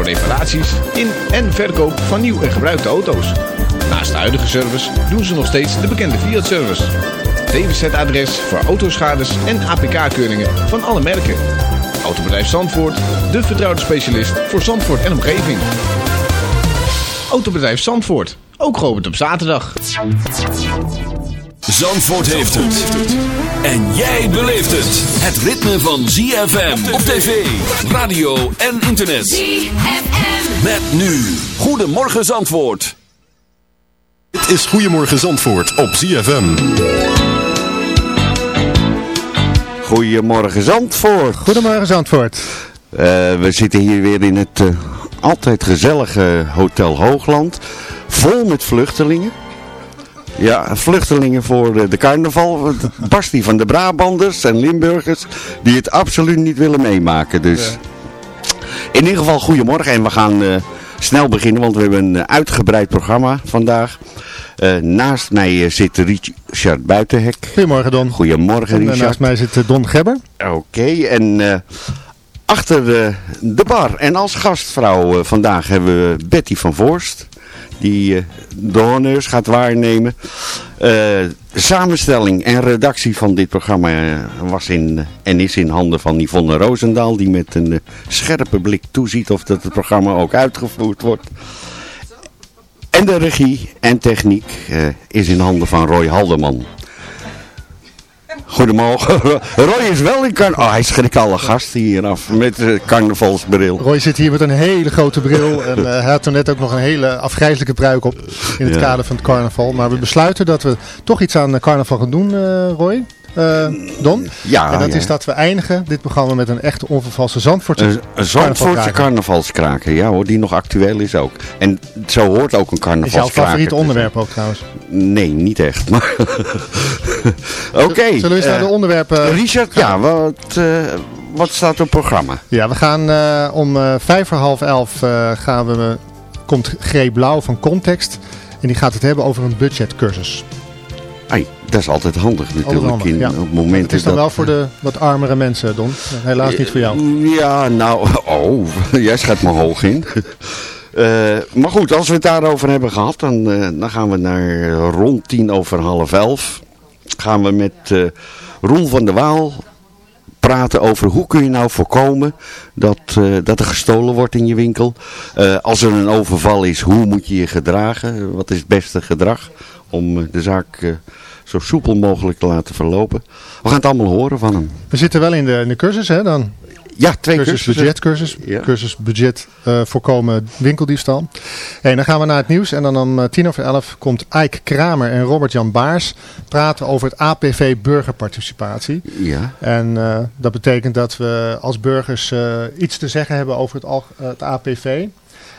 voor reparaties in en verkoop van nieuw en gebruikte auto's. Naast de huidige service doen ze nog steeds de bekende Fiat-service. DWZ-adres voor autoschades en APK-keuringen van alle merken. Autobedrijf Zandvoort, de vertrouwde specialist voor Zandvoort en omgeving. Autobedrijf Zandvoort, ook geopend op zaterdag. Zandvoort heeft het. En jij beleeft het. Het ritme van ZFM op tv, radio en internet. ZFM. Met nu. Goedemorgen Zandvoort. Dit is Goedemorgen Zandvoort op ZFM. Goedemorgen Zandvoort. Goedemorgen Zandvoort. Uh, we zitten hier weer in het uh, altijd gezellige Hotel Hoogland. Vol met vluchtelingen. Ja, vluchtelingen voor de carnaval. Basti van de Brabanders en Limburgers die het absoluut niet willen meemaken. Dus in ieder geval goedemorgen en we gaan uh, snel beginnen, want we hebben een uitgebreid programma vandaag. Uh, naast mij uh, zit Richard Buitenhek. Goedemorgen Don. Goedemorgen en, Richard. naast mij zit Don Gebber. Oké, okay, en achter de, de bar en als gastvrouw vandaag hebben we Betty van Voorst die uh, de honneurs gaat waarnemen. Uh, samenstelling en redactie van dit programma uh, was in, en is in handen van Yvonne Roosendaal. Die met een scherpe blik toeziet of dat het programma ook uitgevoerd wordt. En de regie en techniek is in handen van Roy Haldeman. Goedemorgen. Roy is wel in carnaval. Oh, hij schrikt alle gasten hier af met de carnavalsbril. Roy zit hier met een hele grote bril. En uh, hij had er net ook nog een hele afgrijzelijke pruik op. In het ja. kader van het carnaval. Maar we besluiten dat we toch iets aan carnaval gaan doen, uh, Roy. Uh, Don. Ja, en dat ja. is dat we eindigen dit programma met een echte onvervalste Zandvoortse Een, een Zandvoortse carnavalskraker, ja hoor, die nog actueel is ook. En zo hoort ook een carnavalskraker. Is jouw favoriete onderwerp ook trouwens? Nee, niet echt. Maar Oké. Okay, Zullen we eens naar de onderwerpen Richard, gaan? ja, wat, uh, wat staat op het programma? Ja, we gaan uh, om vijf voor half elf gaan we, komt G. Blauw van Context. En die gaat het hebben over een budgetcursus. Ai, dat is altijd handig natuurlijk. Handig, in, ja. op momenten het is dan dat... wel voor de wat armere mensen, Don. Helaas niet voor jou. Ja, nou, oh, jij schat me hoog in. Uh, maar goed, als we het daarover hebben gehad, dan, uh, dan gaan we naar rond tien over half elf. Gaan we met uh, Roel van der Waal praten over hoe kun je nou voorkomen dat, dat er gestolen wordt in je winkel. als er een overval is, hoe moet je je gedragen? Wat is het beste gedrag om de zaak zo soepel mogelijk te laten verlopen. We gaan het allemaal horen van hem. We zitten wel in de, in de cursus, hè? Dan. Ja, twee cursus. cursussen. Budgetcursus. Ja. Cursus budget uh, voorkomen winkeldiefstal. Hey, dan gaan we naar het nieuws. En dan om uh, tien over elf komt Ike Kramer en Robert-Jan Baars praten over het APV burgerparticipatie. Ja. En uh, dat betekent dat we als burgers iets te zeggen hebben over het, het APV.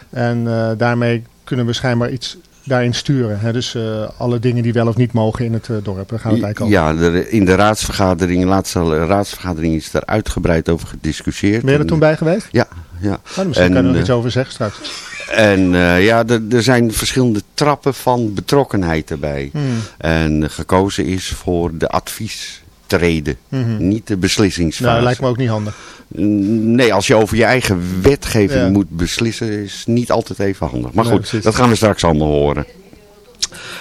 En daarmee kunnen we schijnbaar iets daarin sturen. Hè? Dus uh, alle dingen die wel of niet mogen in het uh, dorp. Daar gaan we het eigenlijk over. Ja, in de raadsvergadering, de laatste raadsvergadering is daar uitgebreid over gediscussieerd. Ben je er toen bij geweest? Ja. ja. Nou, misschien en, kan je er nog iets over zeggen straks. En uh, ja, er zijn verschillende trappen van betrokkenheid erbij. Hmm. En gekozen is voor de mm -hmm. niet de beslissingsfase. Nou, dat lijkt me ook niet handig. Nee, als je over je eigen wetgeving Ja. moet beslissen, is niet altijd even handig. Maar Nee, goed, precies. dat gaan we straks allemaal horen.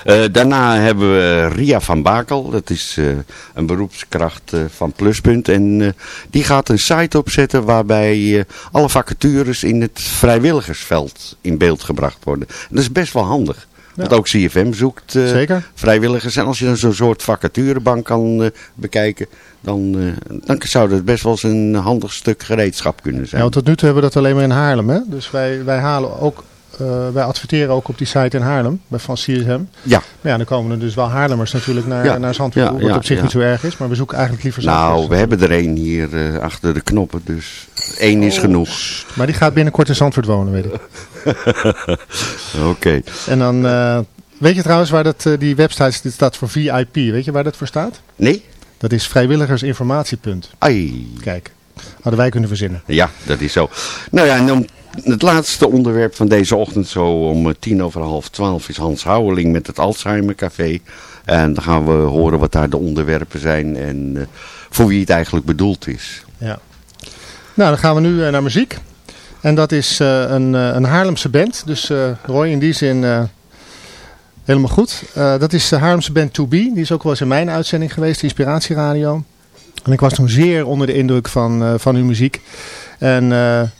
Eh, daarna hebben we Ria van Bakel. Dat is eh, een beroepskracht eh, van Pluspunt. En die gaat een site opzetten waarbij alle vacatures in het vrijwilligersveld in beeld gebracht worden. En dat is best wel handig. Want ook CFM zoekt eh, Zeker. vrijwilligers. En als je dan zo'n soort vacaturebank kan eh, bekijken, dan, eh, dan zou dat best wel eens een handig stuk gereedschap kunnen zijn. Ja, want tot nu toe hebben we dat alleen maar in Haarlem. Hè? Dus wij, wij, halen ook, eh, wij adverteren ook op die site in Haarlem, bij van CSM. Ja. Maar ja, dan komen er dus wel Haarlemmers natuurlijk naar, Ja. naar Zandvoort, Ja, wat ja, op zich niet zo erg is. Maar we zoeken eigenlijk liever Nou, Zandvoort. we hebben er één hier eh, achter de knoppen, dus één is genoeg. Maar die gaat binnenkort in Zandvoort wonen, weet ik. Oké. En dan, eh, weet je trouwens waar dat, die website dit staat voor VIP, weet je waar dat voor staat? Nee? Dat is vrijwilligersinformatiepunt. Ai. Kijk, hadden wij kunnen verzinnen. Ja, dat is zo. Nou ja, en om het laatste onderwerp van deze ochtend, zo om eh, tien over half twaalf, is Hans Houweling met het Alzheimer Café. En dan gaan we horen wat daar de onderwerpen zijn en eh, voor wie het eigenlijk bedoeld is. Ja. Nou, dan gaan we nu eh, naar muziek. En dat is een, een Haarlemse band. Dus Roy, in die zin helemaal goed. dat is de Haarlemse band To Be. Die is ook wel eens in mijn uitzending geweest, Inspiratieradio. En ik was toen zeer onder de indruk van, van uw muziek. En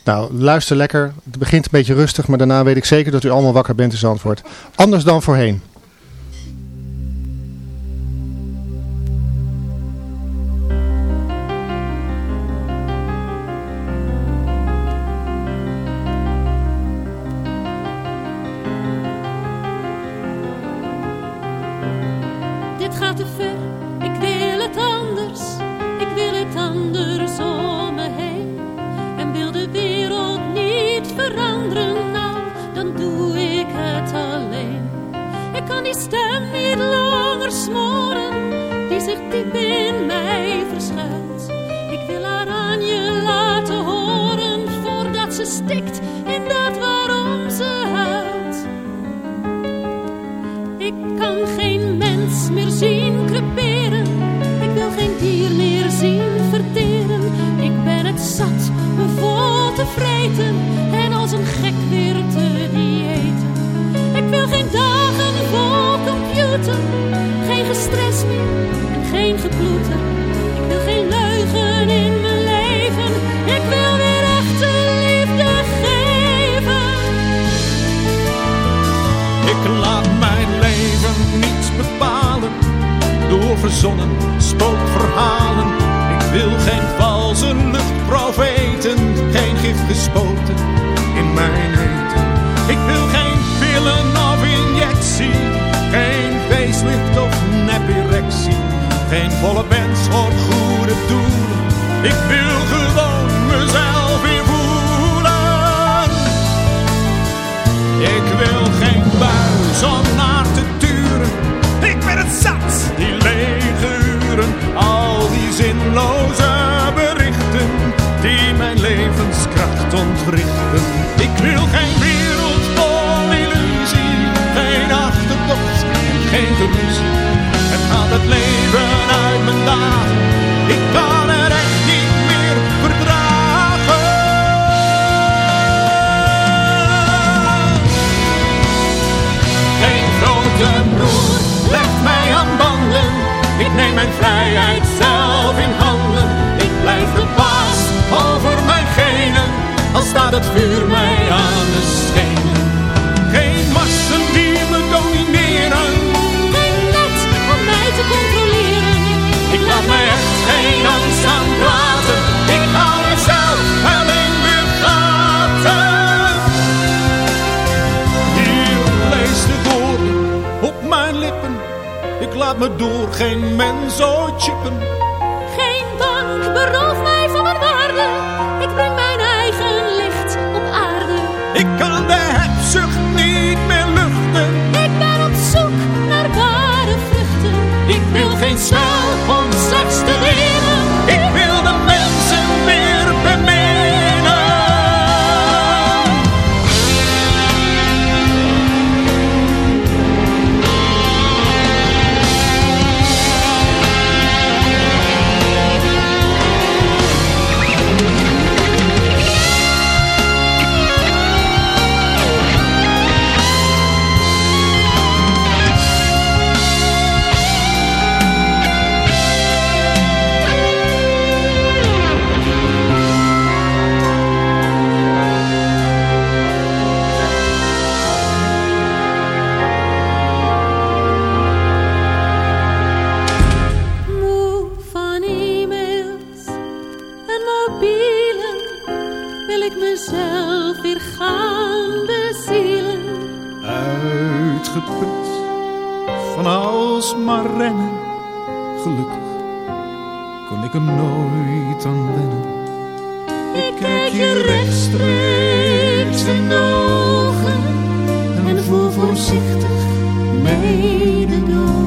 nou, luister lekker. Het begint een beetje rustig, maar daarna weet ik zeker dat u allemaal wakker bent in Zandvoort. Anders dan voorheen. smoren die zich diep in mij Zonnen, spookverhalen. Ik wil geen valse luchtprofeten, geen gif gespoten in mijn eten. Ik wil geen pillen of injectie, geen facelift of nepirectie. Geen volle pens voor goede doel. Ik wil gewoon mezelf weer voelen. Ik wil geen buis om naar te turen. Ik ben het zat Loze berichten die mijn levenskracht ontwrichten. Ik wil geen wereld vol illusie, geen achterdocht en geen geruzie. Het gaat het leven uit mijn dagen. Ik vuur mij aan de schenen. Geen massen die me domineren. geen net om mij te controleren. Ik laat mij echt geen angst aan praten. Ik hou mezelf alleen weer praten. Hier leest de woorden op mijn lippen. Ik laat me door geen mens ooit chippen. gelukkig kon ik hem nooit aan wennen. Ik kijk je rechtstreeks in de ogen en voel voorzichtig mededogen.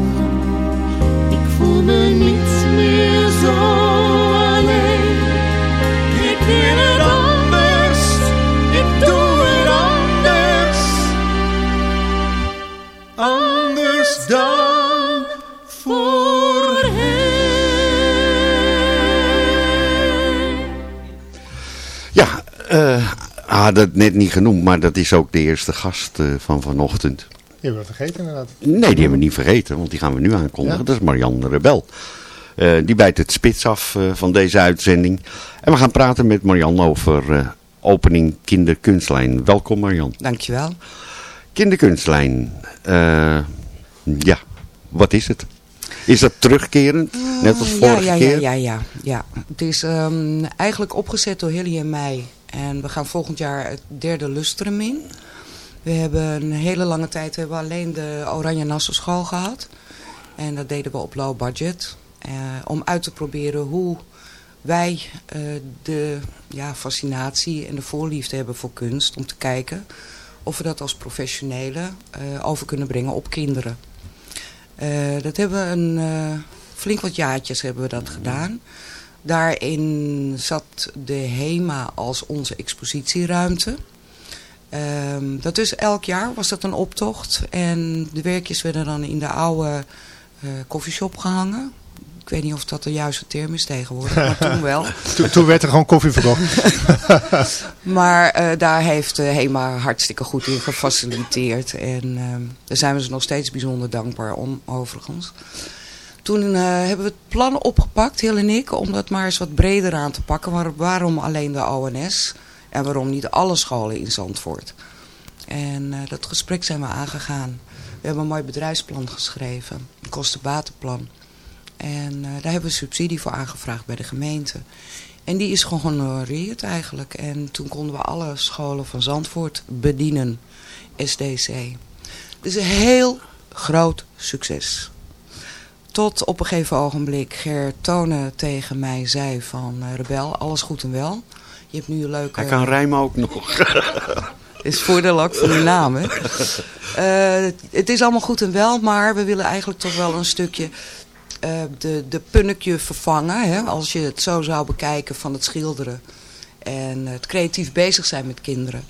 Dat net niet genoemd, maar dat is ook de eerste gast uh, van vanochtend. Die hebben we vergeten inderdaad. Nee, die hebben we niet vergeten, want die gaan we nu aankondigen. Ja. Dat is Marianne Rebel. Uh, die bijt het spits af uh, van deze uitzending. En we gaan praten met Marianne over opening Kinderkunstlijn. Welkom Marianne. Dankjewel. Kinderkunstlijn, ja, wat is het? Is dat terugkerend? Net als vorige ja, ja, keer? Ja, ja, ja. ja. Het is um, eigenlijk opgezet door Hilly en mij. En we gaan volgend jaar het derde lustrum in. We hebben een hele lange tijd hebben alleen de Oranje Nassau school gehad. En dat deden we op low budget. Uh, om uit te proberen hoe wij uh, de ja, fascinatie en de voorliefde hebben voor kunst. Om te kijken of we dat als professionelen uh, over kunnen brengen op kinderen. Uh, dat hebben we een uh, flink wat jaartjes hebben we dat gedaan. Daarin zat de HEMA als onze expositieruimte. Um, dat is elk jaar was dat een optocht. En de werkjes werden dan in de oude uh, koffieshop gehangen. Ik weet niet of dat de juiste term is tegenwoordig, maar toen wel. toen, toen werd er gewoon koffie verkocht. maar uh, daar heeft uh, HEMA hartstikke goed in gefaciliteerd. En uh, daar zijn we ze nog steeds bijzonder dankbaar om, overigens. Toen hebben we het plan opgepakt, Heel en ik, om dat maar eens wat breder aan te pakken. Waarom alleen de ONS en waarom niet alle scholen in Zandvoort? En dat gesprek zijn we aangegaan. We hebben een mooi bedrijfsplan geschreven, een kostenbatenplan. En uh, daar hebben we subsidie voor aangevraagd bij de gemeente. En die is gehonoreerd eigenlijk. En toen konden we alle scholen van Zandvoort bedienen. SDC. Dus een heel groot succes. Tot op een gegeven ogenblik Ger Tonen tegen mij zei van... Uh, Rebel, alles goed en wel. Je hebt nu een leuke... Hij kan rijmen ook nog. is voordeel ook van uw naam, hè? Uh, het is allemaal goed en wel, maar we willen eigenlijk toch wel een stukje uh, de, de punnetje vervangen. Hè, als je het zo zou bekijken van het schilderen. En het creatief bezig zijn met kinderen.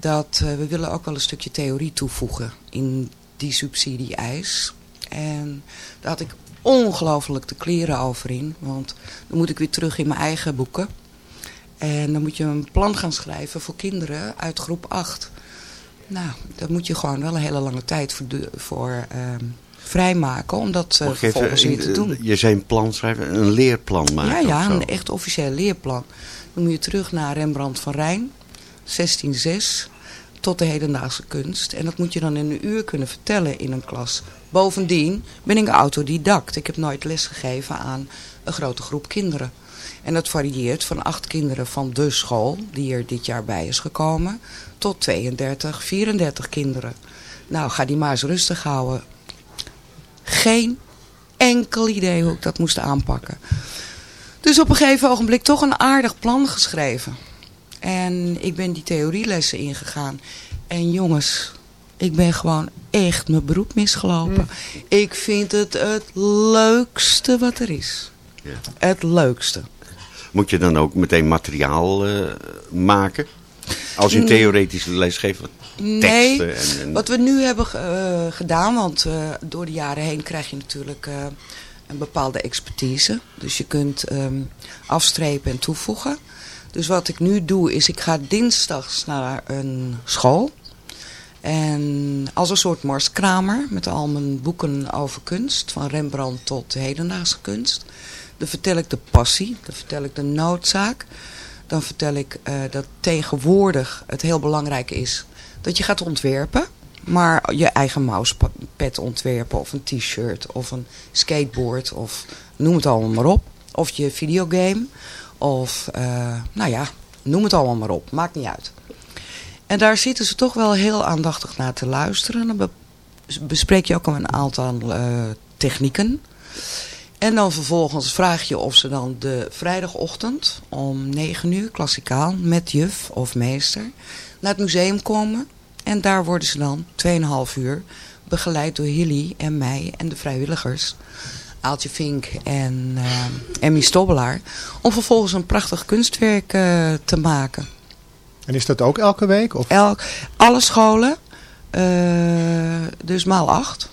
Dat uh, we willen ook wel een stukje theorie toevoegen in die subsidie-eis. En daar had ik ongelooflijk de kleren over in. Want dan moet ik weer terug in mijn eigen boeken. En dan moet je een plan gaan schrijven voor kinderen uit groep 8. Nou, daar moet je gewoon wel een hele lange tijd voor... De, voor uh, vrijmaken om dat uh, vervolgens weer te doen. Je zei een plan schrijven, een leerplan maken Ja, ja een echt officieel leerplan. Dan moet je terug naar Rembrandt van Rijn, 1606, tot de hedendaagse kunst. En dat moet je dan in een uur kunnen vertellen in een klas. Bovendien ben ik autodidact. Ik heb nooit lesgegeven aan een grote groep kinderen. En dat varieert van acht kinderen van de school, die er dit jaar bij is gekomen, tot 32, 34 kinderen. Nou, ga die maar eens rustig houden geen enkel idee hoe ik dat moest aanpakken. Dus op een gegeven ogenblik toch een aardig plan geschreven. En ik ben die theorielessen ingegaan. En jongens, ik ben gewoon echt mijn beroep misgelopen. Mm. Ik vind het het leukste wat er is. Ja. Het leukste. Moet je dan ook meteen materiaal uh, maken? Als je een theoretische les geeft, Nee, en, en... wat we nu hebben uh, gedaan, want uh, door de jaren heen krijg je natuurlijk een bepaalde expertise. Dus je kunt um, afstrepen en toevoegen. Dus wat ik nu doe is, ik ga dinsdags naar een school. En als een soort marskramer met al mijn boeken over kunst, van Rembrandt tot hedendaagse kunst. Dan vertel ik de passie, dan vertel ik de noodzaak. Dan vertel ik uh, dat tegenwoordig het heel belangrijk is dat je gaat ontwerpen. Maar je eigen mousepad ontwerpen of een t-shirt of een skateboard of noem het allemaal maar op. Of je videogame of uh, nou ja, noem het allemaal maar op. Maakt niet uit. En daar zitten ze toch wel heel aandachtig naar te luisteren. Dan be bespreek je ook een aantal uh, technieken. En dan vervolgens vraag je of ze dan de vrijdagochtend om 9 uur klassikaal met juf of meester naar het museum komen. En daar worden ze dan 2,5 uur begeleid door Hilly en mij en de vrijwilligers. Aaltje Vink en uh, Emmy Stobbelaar. Om vervolgens een prachtig kunstwerk uh, te maken. En is dat ook elke week? Of? Elk, alle scholen. Uh, dus maal acht.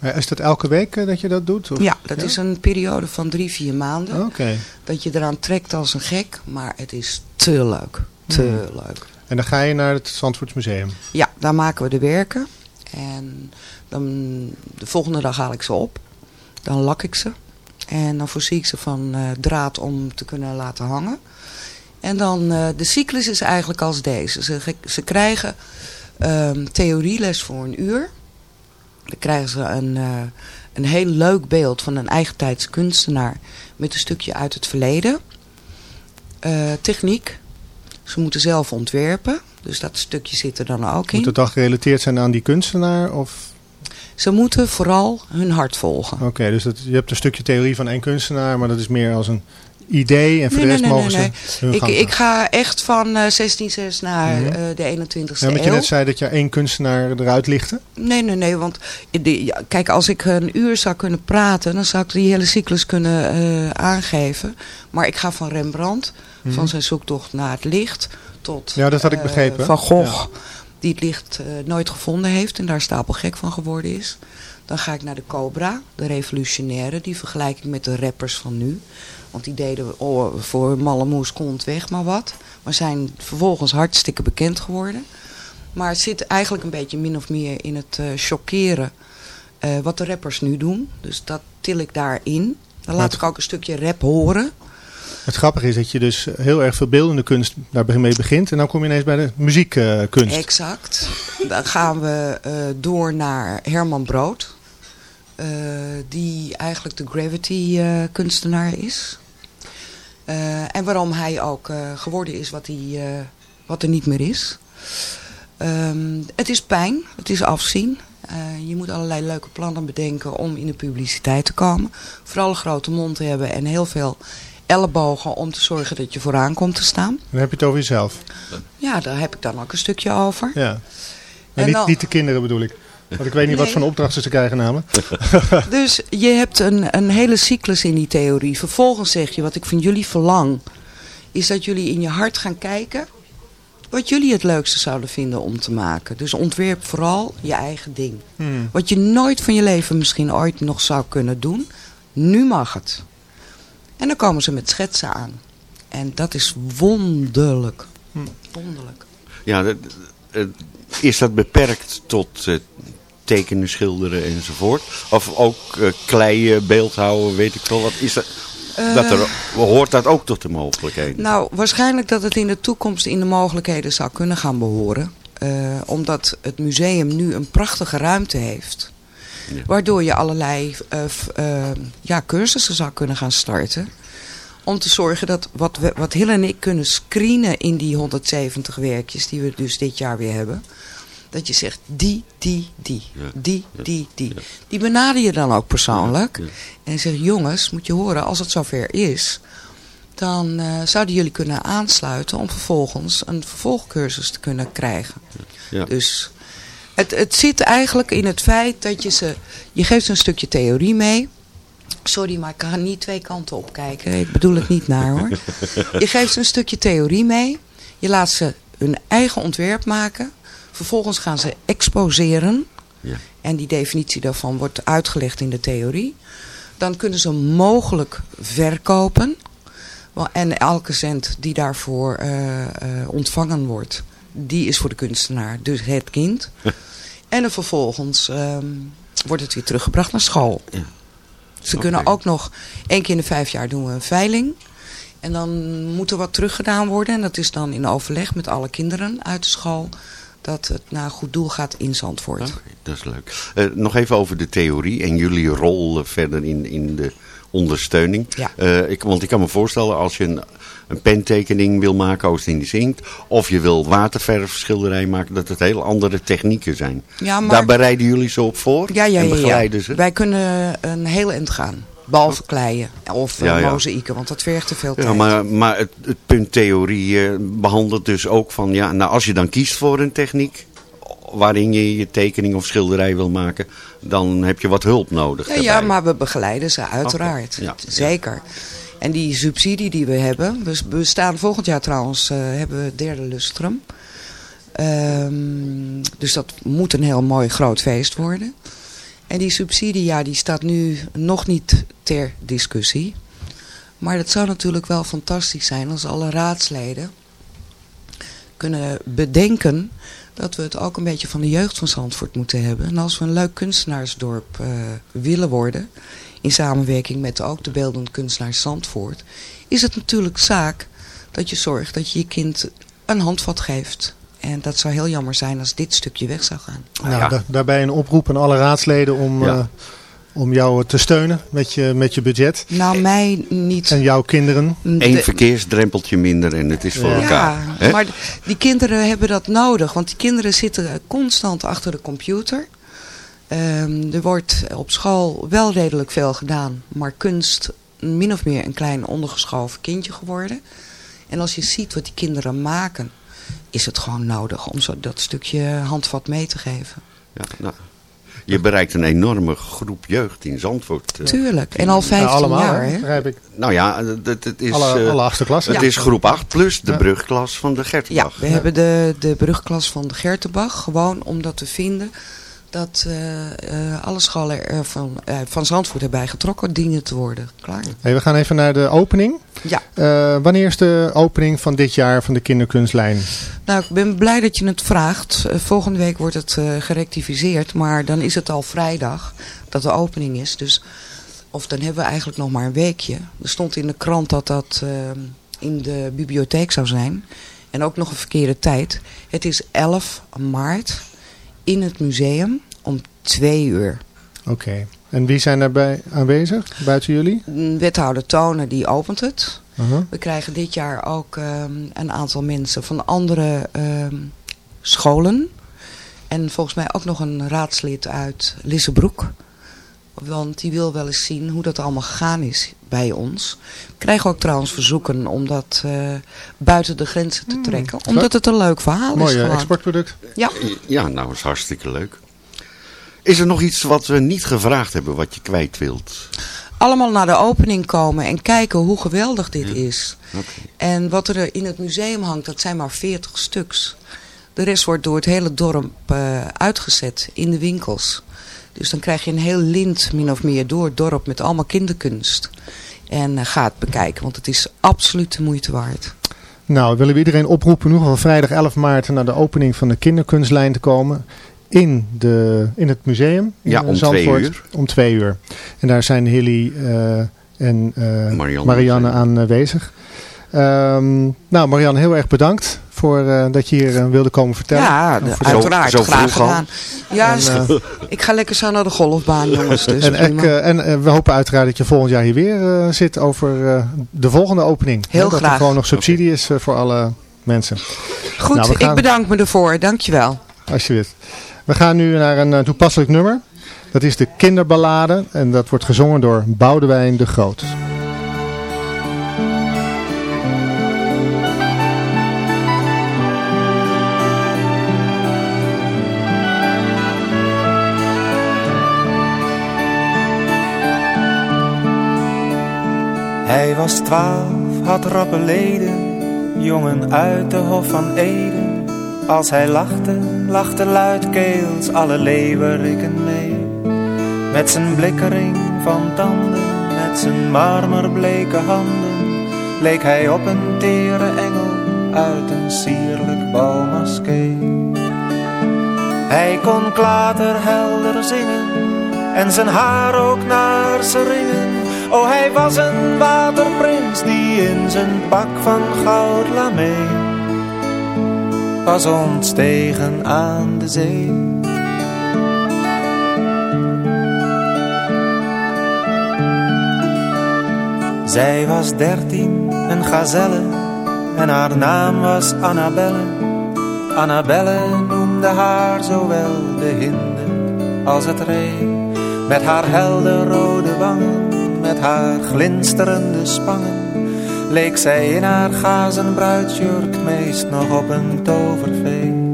Is dat elke week dat je dat doet? Of? Ja, dat ja? is een periode van drie, vier maanden. Okay. Dat je eraan trekt als een gek. Maar het is te leuk. Te hmm. leuk. En dan ga je naar het Zandvoortsmuseum. Ja, daar maken we de werken. En dan, de volgende dag haal ik ze op. Dan lak ik ze. En dan voorzie ik ze van uh, draad om te kunnen laten hangen. En dan, uh, de cyclus is eigenlijk als deze. Ze, ze krijgen um, theorieles voor een uur. Dan krijgen ze een, uh, een heel leuk beeld van een eigentijds kunstenaar met een stukje uit het verleden. Uh, techniek. Ze moeten zelf ontwerpen. Dus dat stukje zit er dan ook in. Moet het dan gerelateerd zijn aan die kunstenaar? Of? Ze moeten vooral hun hart volgen. Oké, okay, dus dat, je hebt een stukje theorie van één kunstenaar, maar dat is meer als een idee en voor nee, de rest nee, mogen nee, ze ik, ik ga echt van uh, 16.6 naar mm -hmm. uh, de 21ste ja, eeuw. je net zei dat je één kunstenaar eruit lichtte? Nee, nee, nee. Want de, ja, kijk, als ik een uur zou kunnen praten, dan zou ik die hele cyclus kunnen uh, aangeven. Maar ik ga van Rembrandt, mm -hmm. van zijn zoektocht naar het licht, tot ja, dat had ik begrepen. Van Gogh, ja. Die het licht nooit gevonden heeft en daar stapelgek van geworden is. Dan ga ik naar de Cobra, de revolutionaire, die vergelijk ik met de rappers van nu. Want die deden oh, voor malle moes kont weg maar wat. Maar zijn vervolgens hartstikke bekend geworden. Maar het zit eigenlijk een beetje min of meer in het uh, chockeren uh, wat de rappers nu doen. Dus dat til ik daarin. Dan laat ik ook een stukje rap horen. Het grappige is dat je dus heel erg veel beeldende kunst daarmee begint. En dan kom je ineens bij de muziekkunst. Exact. Dan gaan we uh, door naar Herman Brood. Uh, die eigenlijk de Gravity kunstenaar is. En waarom hij ook geworden is wat, hij, wat er niet meer is. Um, het is pijn, het is afzien. je moet allerlei leuke plannen bedenken om in de publiciteit te komen. Vooral een grote mond hebben en heel veel ellebogen om te zorgen dat je vooraan komt te staan. Dan heb je het over jezelf. Ja, daar heb ik dan ook een stukje over. Ja. En, en niet, dan... niet de kinderen bedoel ik. Want ik weet niet nee. wat voor opdrachten ze krijgen namen. dus je hebt een, een hele cyclus in die theorie. Vervolgens zeg je, wat ik van jullie verlang... is dat jullie in je hart gaan kijken... wat jullie het leukste zouden vinden om te maken. Dus ontwerp vooral je eigen ding. Hmm. Wat je nooit van je leven misschien ooit nog zou kunnen doen. Nu mag het. En dan komen ze met schetsen aan. En dat is wonderlijk. Hmm. Wonderlijk. Ja, dat, is dat beperkt tot uh, tekenen, schilderen enzovoort? Of ook uh, kleien, beeldhouden, weet ik wel. Wat is dat? Uh, dat er, hoort dat ook tot de mogelijkheden? Nou, waarschijnlijk dat het in de toekomst in de mogelijkheden zou kunnen gaan behoren. Uh, omdat het museum nu een prachtige ruimte heeft. Ja. Waardoor je allerlei ja, cursussen zou kunnen gaan starten. Om te zorgen dat wat, we, wat Hill en ik kunnen screenen in die 170 werkjes die we dus dit jaar weer hebben dat je zegt die, die, die, ja. die, die, die. Ja. Die benader je dan ook persoonlijk. En je zegt, jongens, moet je horen, als het zover is... dan uh, zouden jullie kunnen aansluiten om vervolgens een vervolgcursus te kunnen krijgen. Dus het, het zit eigenlijk in het feit dat je ze... Je geeft ze een stukje theorie mee... Sorry, maar ik kan niet twee kanten op kijken. Ik bedoel het niet naar hoor. Je geeft ze een stukje theorie mee. Je laat ze hun eigen ontwerp maken. Vervolgens gaan ze exposeren. Ja. En die definitie daarvan wordt uitgelegd in de theorie. Dan kunnen ze mogelijk verkopen. En elke cent die daarvoor uh, uh, ontvangen wordt, die is voor de kunstenaar, dus het kind. en dan vervolgens um, wordt het weer teruggebracht naar school. Ja. Ze okay. kunnen ook nog, één keer in de vijf jaar doen we een veiling. En dan moet er wat teruggedaan worden. En dat is dan in overleg met alle kinderen uit de school dat het naar een goed doel gaat in Zandvoort. Okay, dat is leuk. Uh, nog even over de theorie en jullie rol uh, verder in, in de ondersteuning. Ja. Uh, ik, want ik kan me voorstellen als je een, een pentekening wil maken als het in de zinkt. Of je wil waterverfschilderij maken. Dat het heel andere technieken zijn. Ja, maar... Daar bereiden jullie zo op voor? Ja, ja, en begeleiden ze? Wij kunnen een heel eind gaan. Behalve kleien of ja, ja. mozaïeken, want dat vergt te veel tijd. Ja, maar, maar het, het punt theorie uh, behandelt dus ook van, ja, nou als je dan kiest voor een techniek waarin je je tekening of schilderij wil maken, dan heb je wat hulp nodig. Ja, ja maar we begeleiden ze uiteraard. Okay. Zeker. En die subsidie die we hebben, we, staan volgend jaar trouwens, uh, hebben we het derde lustrum. Um, dus dat moet een heel mooi groot feest worden. En die subsidie, ja, die staat nu nog niet ter discussie. Maar het zou natuurlijk wel fantastisch zijn als alle raadsleden kunnen bedenken dat we het ook een beetje van de jeugd van Zandvoort moeten hebben. En als we een leuk kunstenaarsdorp uh, willen worden, in samenwerking met ook de beeldende kunstenaars Zandvoort, is het natuurlijk zaak dat je zorgt dat je je kind een handvat geeft. En dat zou heel jammer zijn als dit stukje weg zou gaan. Nou, ja. daarbij een oproep aan alle raadsleden om... Uh, om jou te steunen met je, met je budget. Nou, mij niet. En jouw kinderen. Eén verkeersdrempeltje minder en het is voor elkaar. Ja, maar die kinderen hebben dat nodig. Want die kinderen zitten constant achter de computer. Um, er wordt op school wel redelijk veel gedaan. Maar kunst min of meer een klein ondergeschoven kindje geworden. En als je ziet wat die kinderen maken, is het gewoon nodig om zo dat stukje handvat mee te geven. Ja, nou, je bereikt een enorme groep jeugd in Zandvoort. Eh. Tuurlijk, en al 15 ja, allemaal, jaar. Begrijp ik. Nou ja, het, het is, alle, uh, alle achterklassen. Het is groep 8 plus de brugklas van de Gertenbach. Ja, we hebben de, de brugklas van de Gertenbach. Gewoon omdat we vinden dat uh, alle scholen er van, uh, van Zandvoort erbij getrokken dienen te worden. Klaar. Hey, we gaan even naar de opening. Ja. Wanneer is de opening van dit jaar van de kinderkunstlijn? Nou, ik ben blij dat je het vraagt. volgende week wordt het gerectificeerd, maar dan is het al vrijdag dat de opening is. Dus, of dan hebben we eigenlijk nog maar een weekje. Er stond in de krant dat dat in de bibliotheek zou zijn. En ook nog een verkeerde tijd. Het is 11 maart in het museum om twee uur. Oké. En wie zijn daarbij aanwezig, buiten jullie? Wethouder Tonen, die opent het. Uh -huh. We krijgen dit jaar ook um, een aantal mensen van andere um, scholen. En volgens mij ook nog een raadslid uit Lissebroek. Want die wil wel eens zien hoe dat allemaal gegaan is bij ons. We krijgen ook trouwens verzoeken om dat uh, buiten de grenzen te trekken. Hmm, omdat het een leuk verhaal Mooi, is. Mooi exportproduct. Ja. Ja, nou is hartstikke leuk. Is er nog iets wat we niet gevraagd hebben wat je kwijt wilt? Allemaal naar de opening komen en kijken hoe geweldig dit ja. is. Okay. En wat er in het museum hangt, dat zijn maar 40 stuks. De rest wordt door het hele dorp uh, uitgezet in de winkels. Dus dan krijg je een heel lint min of meer door het dorp met allemaal kinderkunst. En uh, ga het bekijken, want het is absoluut de moeite waard. Nou, willen we iedereen oproepen nu van vrijdag 11 maart naar de opening van de kinderkunstlijn te komen. In, de, in het museum in ja, om Zandvoort. Twee uur. Om twee uur. En daar zijn Hilly uh, en uh, Marianne, Marianne aanwezig. Um, nou Marianne, heel erg bedankt voor uh, dat je hier uh, wilde komen vertellen. Ja, de, uiteraard. Zo, zo graag gedaan. Ja, En, uh, ik ga lekker zo naar de golfbaan, jongens. Dus en, uh, en we hopen uiteraard dat je volgend jaar hier weer uh, zit over de volgende opening. Heel Hè, dat graag. er gewoon nog subsidie is voor alle mensen. Goed, Nou, gaan- ik bedank me ervoor. Dankjewel. Alsjeblieft. We gaan nu naar een uh, toepasselijk nummer. Dat is de Kinderballade. En dat wordt gezongen door Boudewijn de Groot. Hij was twaalf, had rappe leden, jongen uit de Hof van Eden. Als hij lachte, lachte luidkeels alle leeuweriken mee. Met zijn blikkering van tanden, met zijn marmerbleke handen, leek hij op een tere engel uit een sierlijk balmaskee. Hij kon klaterhelder zingen en zijn haar ook naar zijn ringen. Oh, hij was een waterprins die in zijn pak van goud lamee was ontstegen aan de zee. Zij was dertien, een gazelle, en haar naam was Annabelle. Annabelle noemde haar zowel de hinde als het ree. Met haar helder rode wangen, met haar glinsterende spangen leek zij in haar gazen bruidsjurk meest nog op een tovervee.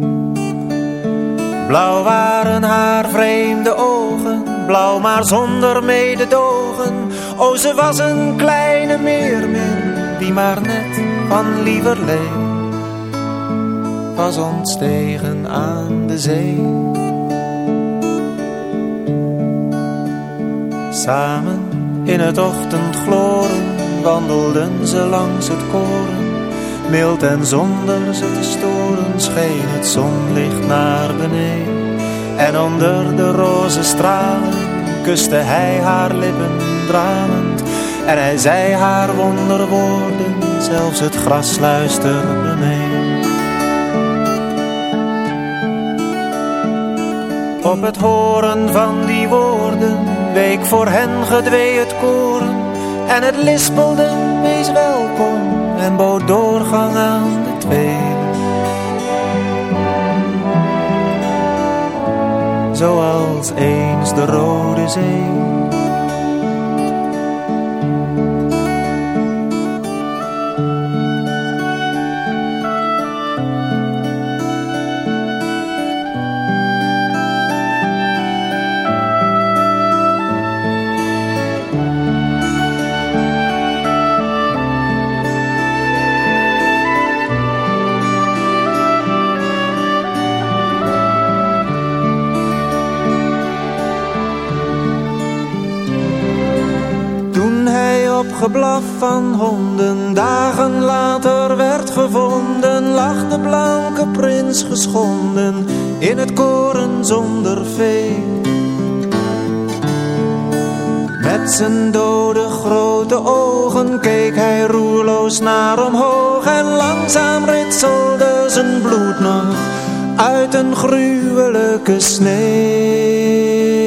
Blauw waren haar vreemde ogen, blauw maar zonder mededogen. O, ze was een kleine meermin, die maar net van lieverlee was ontstegen aan de zee. Samen in het ochtendgloren wandelden ze langs het koren Mild en zonder ze te storen scheen het zonlicht naar beneden. En onder de roze stralen kuste hij haar lippen dranend. En hij zei haar wonderwoorden, zelfs het gras luisterde mee. Op het horen van die woorden week voor hen gedwee het koren. En het lispelde, wees welkom en bood doorgang aan de twee. Zoals eens de Rode Zee. Geblaf van honden dagen later werd gevonden, lag de blanke prins geschonden in het koren zonder vee. Met zijn dode grote ogen keek hij roerloos naar omhoog en langzaam ritselde zijn bloed nog uit een gruwelijke snee.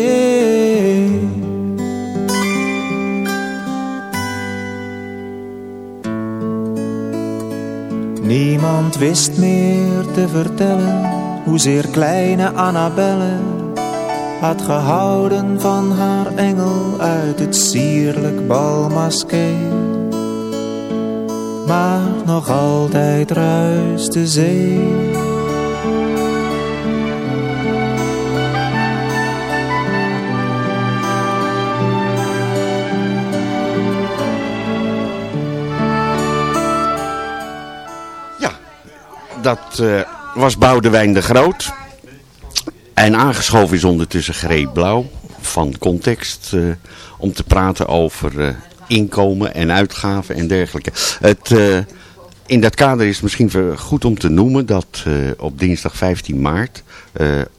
Niemand wist meer te vertellen hoezeer kleine Annabelle had gehouden van haar engel uit het sierlijk balmaskee. Maar nog altijd ruist de zee. Dat uh, was Boudewijn de Groot. En aangeschoven is ondertussen Greep Blauw van Context. Uh, om te praten over uh, inkomen en uitgaven en dergelijke. Het, in dat kader is het misschien goed om te noemen dat op dinsdag 15 maart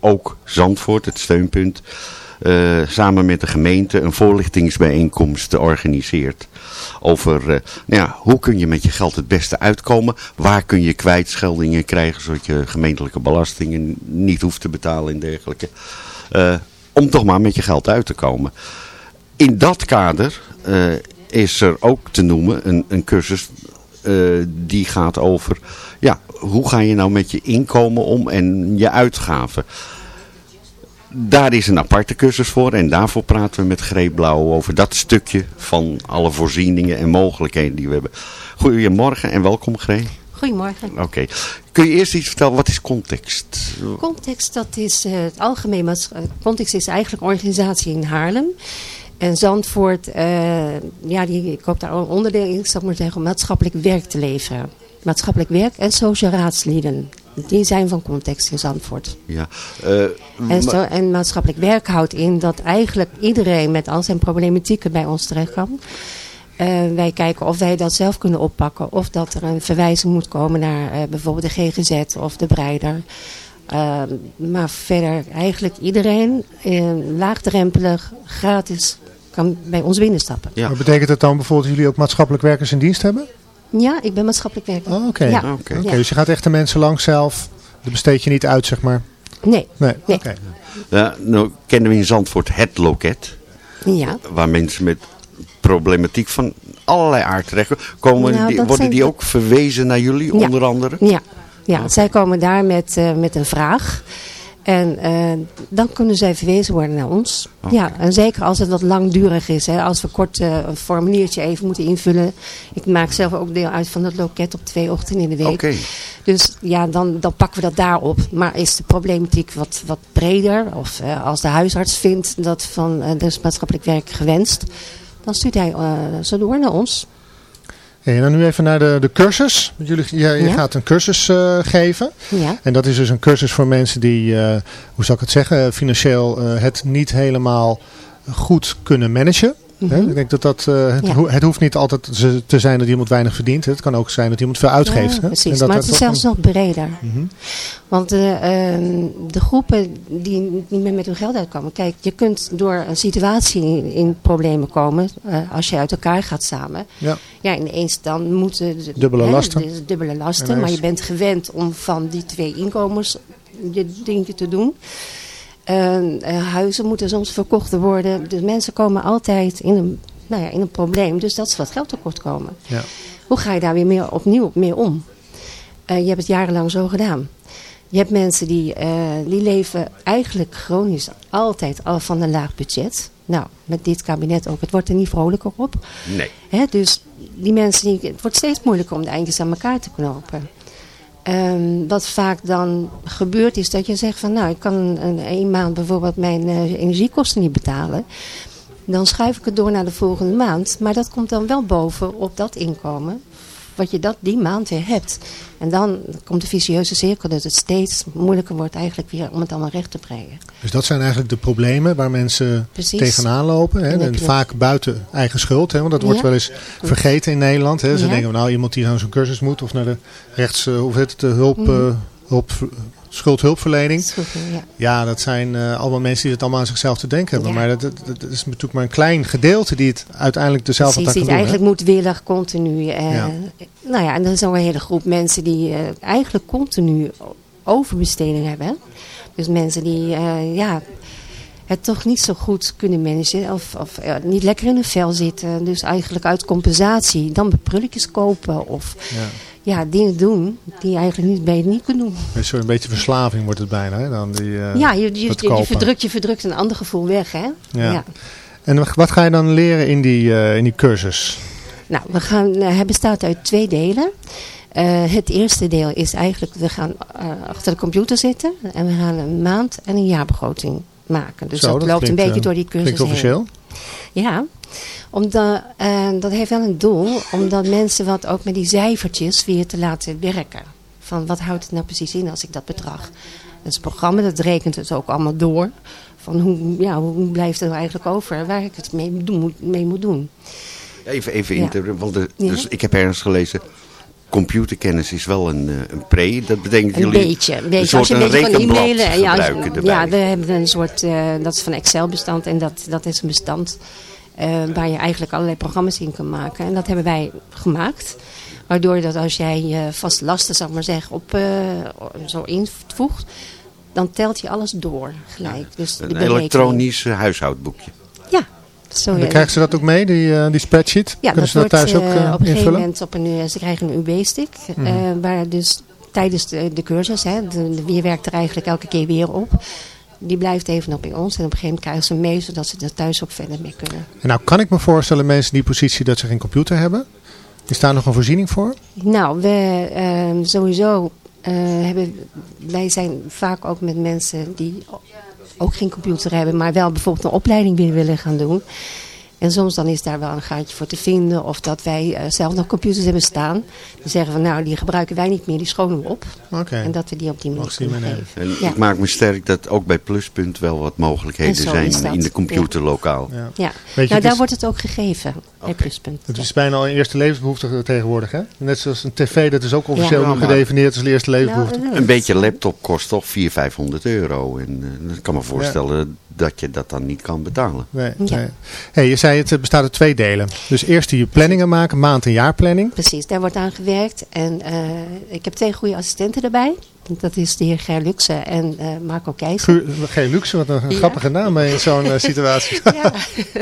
ook Zandvoort, het steunpunt... samen met de gemeente een voorlichtingsbijeenkomst organiseert over uh, nou ja, hoe kun je met je geld het beste uitkomen. Waar kun je kwijtscheldingen krijgen zodat je gemeentelijke belastingen niet hoeft te betalen en dergelijke. Uh, om toch maar met je geld uit te komen. In dat kader is er ook te noemen een, een cursus die gaat over ja, hoe ga je nou met je inkomen om en je uitgaven daar is een aparte cursus voor en daarvoor praten we met Greep Blauw over dat stukje van alle voorzieningen en mogelijkheden die we hebben. Goedemorgen en welkom Greep. Goedemorgen. Oké. Kun je eerst iets vertellen, wat is context? Context, dat is uh, het algemeen, uh, context is eigenlijk een organisatie in Haarlem. En Zandvoort, uh, ja, die koopt daar onderdeel in, zal ik maar zeggen, om maatschappelijk werk te leveren. Maatschappelijk werk en social raadslieden. Die zijn van context in Zandvoort. Ja, uh, en, zo, en, maatschappelijk werk houdt in dat eigenlijk iedereen met al zijn problematieken bij ons terecht kan. Uh, wij kijken of wij dat zelf kunnen oppakken. Of dat er een verwijzing moet komen naar uh, bijvoorbeeld de GGZ of de breider. maar verder eigenlijk iedereen laagdrempelig, gratis kan bij ons binnenstappen. Ja. Maar betekent dat dan bijvoorbeeld dat jullie ook maatschappelijk werkers in dienst hebben? Ja, ik ben maatschappelijk werker. Oh, oké. Ja. Okay. Okay, dus je gaat echt de mensen langs zelf. Dat besteed je niet uit, zeg maar. Nee. Nee, nee. oké. Ja, nou kennen we in Zandvoort het loket. Ja. Waar mensen met problematiek van allerlei aard terecht komen. Nou, die, worden die ook verwezen naar jullie, Ja. onder andere? Ja, ja zij komen daar met, eh, met een vraag. En eh, dan kunnen zij verwezen worden naar ons. Ja, en zeker als het wat langdurig is. Hè, als we kort eh, een formuliertje even moeten invullen. Ik maak zelf ook deel uit van het loket op twee ochtenden in de week. Oké. Dus ja, dan, dan pakken we dat daarop. Maar is de problematiek wat, wat breder? Of eh, als de huisarts vindt dat van er is maatschappelijk werk gewenst. Dan stuurt hij zo door naar ons. Hey, en dan nu even naar de, de cursus. Jullie, je, je Ja. gaat een cursus eh, geven. Ja. En dat is dus een cursus voor mensen die, eh, hoe zou ik het zeggen, financieel eh, het niet helemaal goed kunnen managen. Hè? Ik denk dat dat, eh, het, Mhm. Ja. ho- het hoeft niet altijd te zijn dat iemand weinig verdient. Het kan ook zijn dat iemand veel uitgeeft. Ja, hè? precies. En dat maar het is zelfs nog breder. Mhm. Want de, ehm, de groepen die niet meer met hun geld uitkomen. Kijk, je kunt door een situatie in, problemen komen. eh, als je uit elkaar gaat samen. Ja. Ja, ineens dan moeten... de- Dubbele hè, lasten. de- dubbele lasten. Ineens. Maar je bent gewend om van die twee inkomens je dingetje te doen. Eh, eh, huizen moeten soms verkocht worden. Dus mensen komen altijd in een, nou ja, in een probleem. Dus dat ze wat geld tekort komen. Ja. Hoe ga je daar weer meer opnieuw mee om? Eh, je hebt het jarenlang zo gedaan. Je hebt mensen die, eh, die leven eigenlijk chronisch altijd al van een laag budget. Nou, met dit kabinet ook. Het wordt er niet vrolijker op. Nee. Hè, dus die mensen, die, het wordt steeds moeilijker om de eindjes aan elkaar te knopen. Ehm, wat vaak dan gebeurt is dat je zegt van nou, ik kan een, een, maand bijvoorbeeld mijn eh, energiekosten niet betalen. Dan schuif ik het door naar de volgende maand. Maar dat komt dan wel boven op dat inkomen. Wat je dat die maand weer hebt. En dan komt de vicieuze cirkel dat het steeds moeilijker wordt eigenlijk weer om het allemaal recht te brengen. Dus dat zijn eigenlijk de problemen waar mensen Precies. tegenaan lopen. Hè? En vaak buiten eigen schuld. Hè? Want dat wordt Ja. wel eens vergeten in Nederland. Hè? Ze Ja. denken, nou iemand die aan zo'n cursus moet. Of naar de rechts, eh, heet het, de hulp, Mhm. eh, hulp, schuldhulpverlening. Ja. Ja, dat zijn eh, allemaal mensen die het allemaal aan zichzelf te denken hebben. Ja. Maar dat, dat, dat is natuurlijk maar een klein gedeelte die het uiteindelijk er zelf aan kan die doen. eigenlijk moedwillig continu. eh, Ja. Nou ja, en dan is ook een hele groep mensen die eh, eigenlijk continu overbesteding hebben. Dus mensen die ja, het toch niet zo goed kunnen managen of, of niet lekker in hun vel zitten. Dus eigenlijk uit compensatie dan beprulletjes kopen of Ja. Ja, dingen doen die je eigenlijk niet, beter niet kunt doen. Een soort een beetje verslaving wordt het bijna. Hè? Dan die, eh, ja, je, je, verdrukt, je verdrukt een ander gevoel weg. Hè? Ja. En wat- ga je dan leren in die, eh, in die cursus? Nou, we gaan, eh, hij bestaat uit twee delen. Het eerste deel is eigenlijk, we gaan achter de computer zitten en we gaan een maand en een jaarbegroting maken. Dus Zo, dat, dat loopt klinkt, een beetje door die cursus Klinkt officieel. heen. Ja, omdat, eh, dat heeft wel een doel, omdat mensen wat ook met die cijfertjes weer te laten werken. Van wat houdt het nou precies in als ik dat bedrag? Dat is een programma, dat rekent het ook allemaal door. Van hoe, ja, hoe blijft het nou eigenlijk over waar ik het mee, doen, mee moet doen. Even, even Ja. inter, want de, Ja. dus ik heb ergens gelezen, computerkennis is wel een, eh, een pre. Dat betekent Een jullie beetje. Een beetje. soort Als je een beetje kan rekenblad e-mailen. en Ja, gebruiken als- erbij. ja, we hebben een soort, eh, dat is van Excel-bestand. En dat, dat is een bestand waar je eigenlijk allerlei programma's in kan maken. En dat hebben wij gemaakt. Waardoor dat als jij je vaste lasten, zal ik maar zeggen, op, eh, zo invoegt. Dan telt hij alles door gelijk. Dus de een berekening. elektronisch eh, huishoudboekje. Ja. Zo, dan krijgen ze dat ook mee, die, eh, die spreadsheet? Ja, Kunnen dat ze dat wordt thuis ook eh, eh, op een gegeven invullen? moment op een, eh, ze krijgen een USB-stick. Mhm. eh, waar dus tijdens de, de cursus, hè, de, de- je werkt er eigenlijk elke keer weer op. Die blijft even op bij ons. En op een gegeven moment krijgen ze mee, zodat ze er thuis ook verder mee kunnen. En nou kan ik me voorstellen, mensen in die positie, dat ze geen computer hebben. Is daar nog een voorziening voor? Nou, we ehm, sowieso eh, hebben, wij zijn vaak ook met mensen die ook geen computer hebben, maar wel bijvoorbeeld een opleiding willen gaan doen. En soms dan is daar wel een gaatje voor te vinden. Of dat wij eh, zelf nog computers hebben staan. Die zeggen van nou, die gebruiken wij niet meer, die schonen we op. Oké. En dat we die op die manier kunnen geven. En Ja. ik maak me sterk dat ook bij Pluspunt wel wat mogelijkheden zijn in de computerlokaal. Ja. Ja, nou daar is- wordt het ook gegeven Pluspunt. Het is bijna al een eerste levensbehoefte tegenwoordig, hè? Net zoals een tv, dat is ook officieel Ja, nog gedefinieerd als de eerste levensbehoefte. Nou, Een beetje laptop kost toch 400, 500 euro. En uh, ik kan me voorstellen dat je dat dan niet kan betalen. Nee, Ja. nee. Hey, je zei het eh, bestaat uit twee delen. Dus eerst die planningen maken, maand- en jaarplanning. Precies, daar wordt aan gewerkt. En eh, ik heb twee goede assistenten erbij. Dat is de heer Ger Luxe en eh, Marco Keijzer. Guur, geen luxe, wat een Ja. grappige naam in zo'n eh, situatie. ja.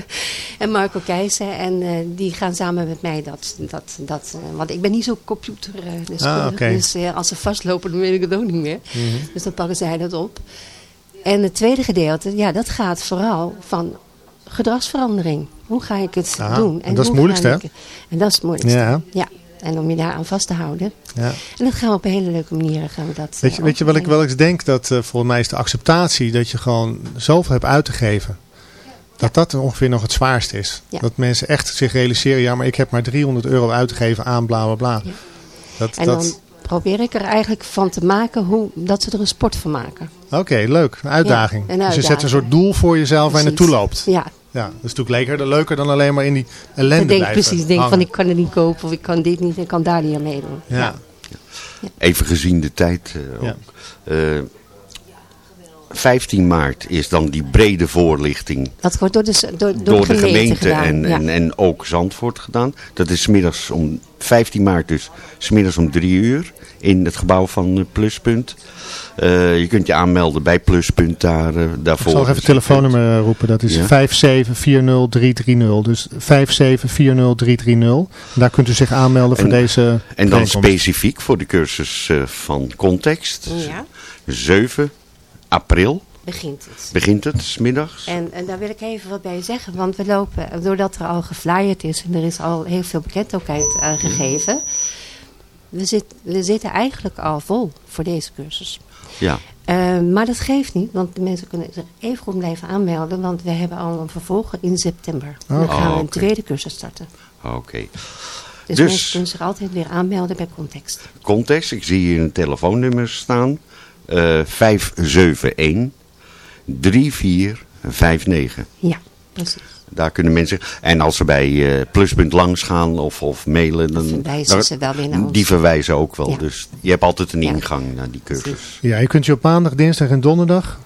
en Marco Keijzer. En eh, die gaan samen met mij dat... dat, dat want ik ben niet zo computer. Ah, dus als ze vastlopen, dan weet ik het ook niet meer. Mhm. Dus dan pakken zij dat op. En het tweede gedeelte, ja, dat gaat vooral van gedragsverandering. Hoe ga ik het Ah, doen? en dat is het moeilijkste, hè? En dat is het moeilijkste. Ja. ja. En om je daar aan vast te houden. Ja. En dat gaan we op een hele leuke manier gaan we dat. Weet je, eh, weet je wat ik wel eens denk? Dat eh, volgens mij is de acceptatie dat je gewoon zoveel hebt uit te geven. Dat dat ongeveer nog het zwaarste is. Ja. Dat mensen echt zich realiseren, ja maar ik heb maar 300 euro uitgegeven aan bla bla bla. Ja. Dat, En dat, dan probeer ik er eigenlijk van te maken hoe, dat ze er een sport van maken. Oké, leuk. Een uitdaging. Ja, een Dus je zet een uitdaging. soort doel voor jezelf waar je naartoe loopt. Ja, Ja, dat is natuurlijk leuker, leuker dan alleen maar in die ellende Ik denk blijven precies, denk van ik kan het niet kopen of ik kan dit niet en kan daar niet aan meedoen. Ja. Even gezien de tijd eh, Ja. Ook. Eh, 15 maart is dan die brede voorlichting Dat wordt door de, door, door door de gemeente, gedaan. en, ja. en, en ook Zandvoort gedaan. Dat is middags om 15 maart dus, smiddags om 3 uur in het gebouw van Pluspunt. Eh, je kunt je aanmelden bij Pluspunt daar, eh, Ik daarvoor. zal nog even het telefoonnummer eh, roepen. Dat is Ja. 5740330. Dus 5740330. Daar kunt u zich aanmelden voor En- deze En dan specifiek voor de cursus eh, van context. Ja, 7 april begint het. begint het, 's middags. En, en daar wil ik even wat bij zeggen, want we lopen, doordat er al geflyerd is en er is al heel veel bekendheid aan gegeven, we, zit, we zitten eigenlijk al vol voor deze cursus. Ja, Eh, maar dat geeft niet, want de mensen kunnen zich even goed blijven aanmelden, want we hebben al een vervolg in september. Dan Oh. gaan we Oh, een oké. tweede cursus starten. oké. Dus, Dus- mensen kunnen zich altijd weer aanmelden bij Context. Context, ik zie hier een telefoonnummer staan. Eh 571 3459. Ja, precies. Daar kunnen mensen... En als ze bij eh, Pluspunt langs gaan of, of mailen... Dan, verwijzen dan- ze wel weer naar ons. Die verwijzen ook wel. Ja. Dus je hebt altijd een Ja. ingang naar die cursus. Ja, je kunt je op maandag, dinsdag en donderdag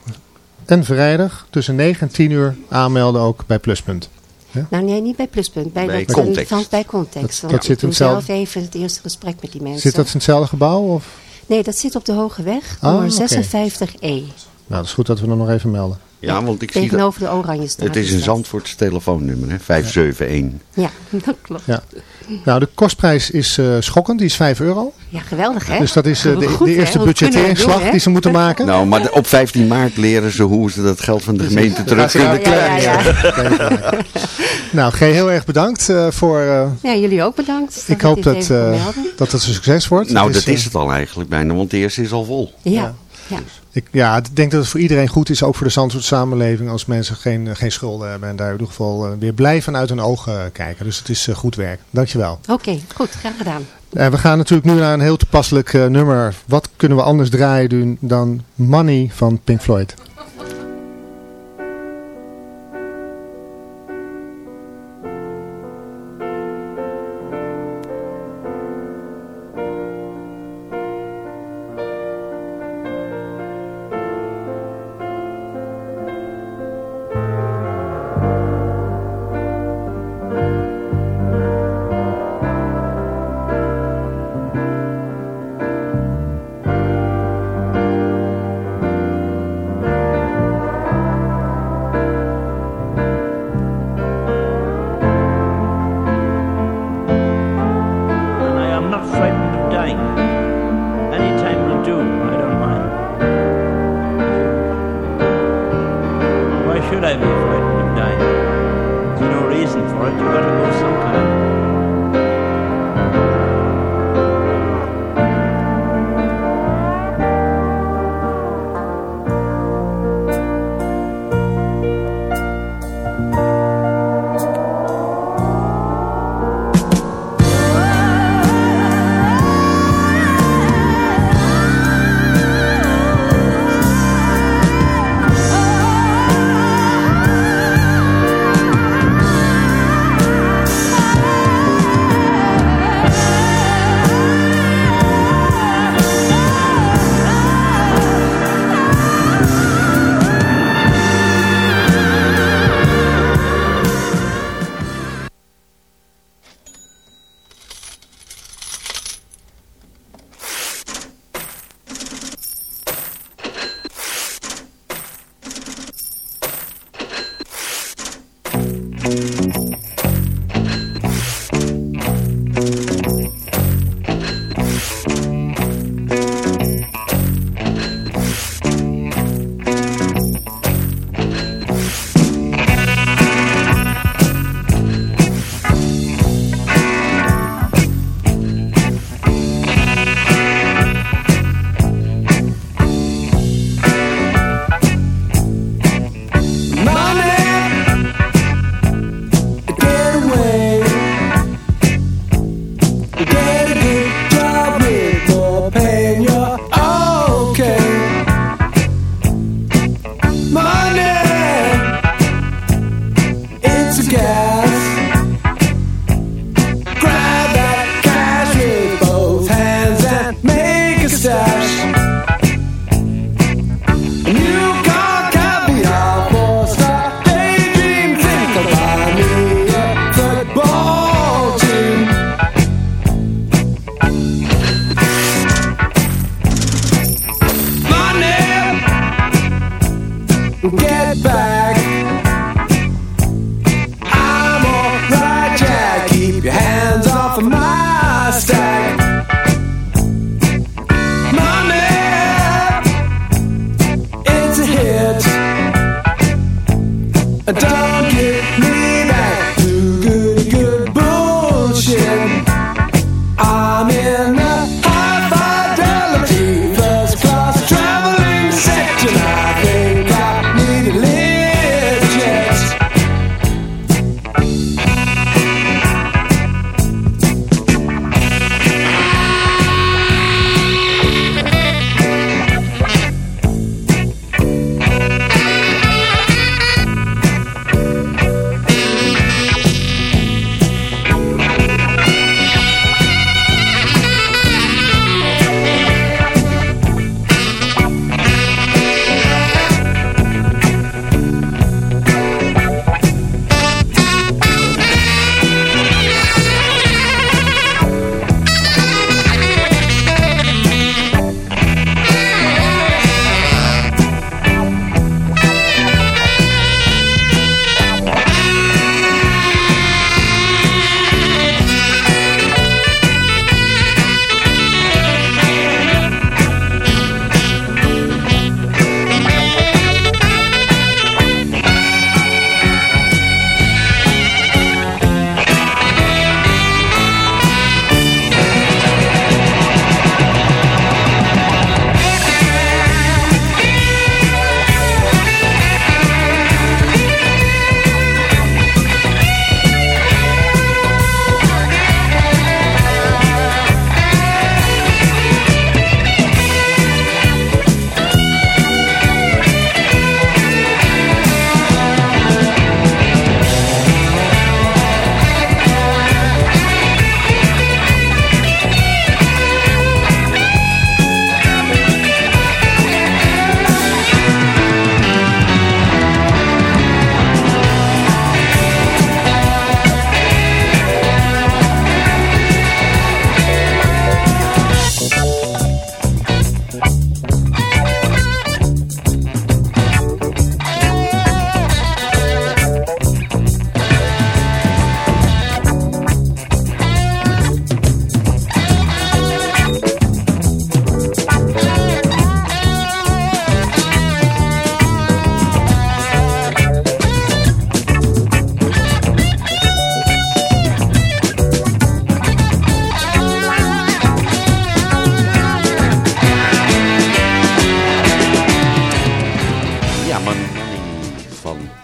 en vrijdag tussen 9 en 10 uur aanmelden ook bij Pluspunt. Nou nee, niet bij Pluspunt. Bij, Bij dat, Context. Van, bij Context. Dat- Want dat ik zit in doe zelf hetzelfde- even het eerste gesprek met die mensen. Zit dat in hetzelfde gebouw? Of? Nee, dat zit op de Hoge Weg, Ah, nummer oké. 56E. Nou, dat is goed dat we dat nog even melden. Ja, want ik zie dat... Tegenover de Oranje Straat. Het is een dat. Zandvoorts telefoonnummer, hè? 571. Ja, dat klopt. Ja. Nou, de kostprijs is eh, schokkend. Die is 5 euro. Ja, geweldig hè? Dus dat is eh, de, Goed, de eerste die ze moeten maken. Nou, maar de- op 15 maart leren ze hoe ze dat geld van de gemeente terug kunnen ja, ja, krijgen. ja. Nou, G, heel erg bedankt eh, voor... eh, Ja, jullie ook bedankt. ik hoop dat, eh, dat het een succes wordt. Nou, dat is eh, het al eigenlijk bijna, want de eerste is al vol. Ja, ja. Ik, ja, ik denk dat het voor iedereen goed is, ook voor de Zandvoort samenleving, als mensen geen, geen schulden hebben en daar in ieder geval eh, weer blij vanuit hun ogen eh, kijken. Dus het is eh, goed werk. Dankjewel. Oké, goed, graag gedaan. En we gaan natuurlijk nu naar een heel toepasselijk eh, nummer. Wat kunnen we anders draaien doen dan Money van Pink Floyd?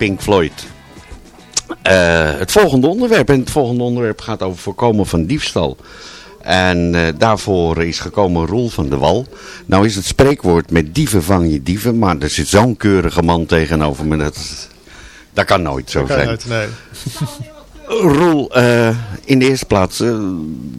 Pink Floyd. Eh, het volgende onderwerp. En het volgende onderwerp gaat over voorkomen van diefstal. En eh, daarvoor is gekomen Roel van de Wal. Nou is het spreekwoord met dieven vang je dieven. Maar er zit zo'n keurige man tegenover me. Dat, dat kan nooit zo Dat kan zijn. uit, nee. Roel, eh, in de eerste plaats,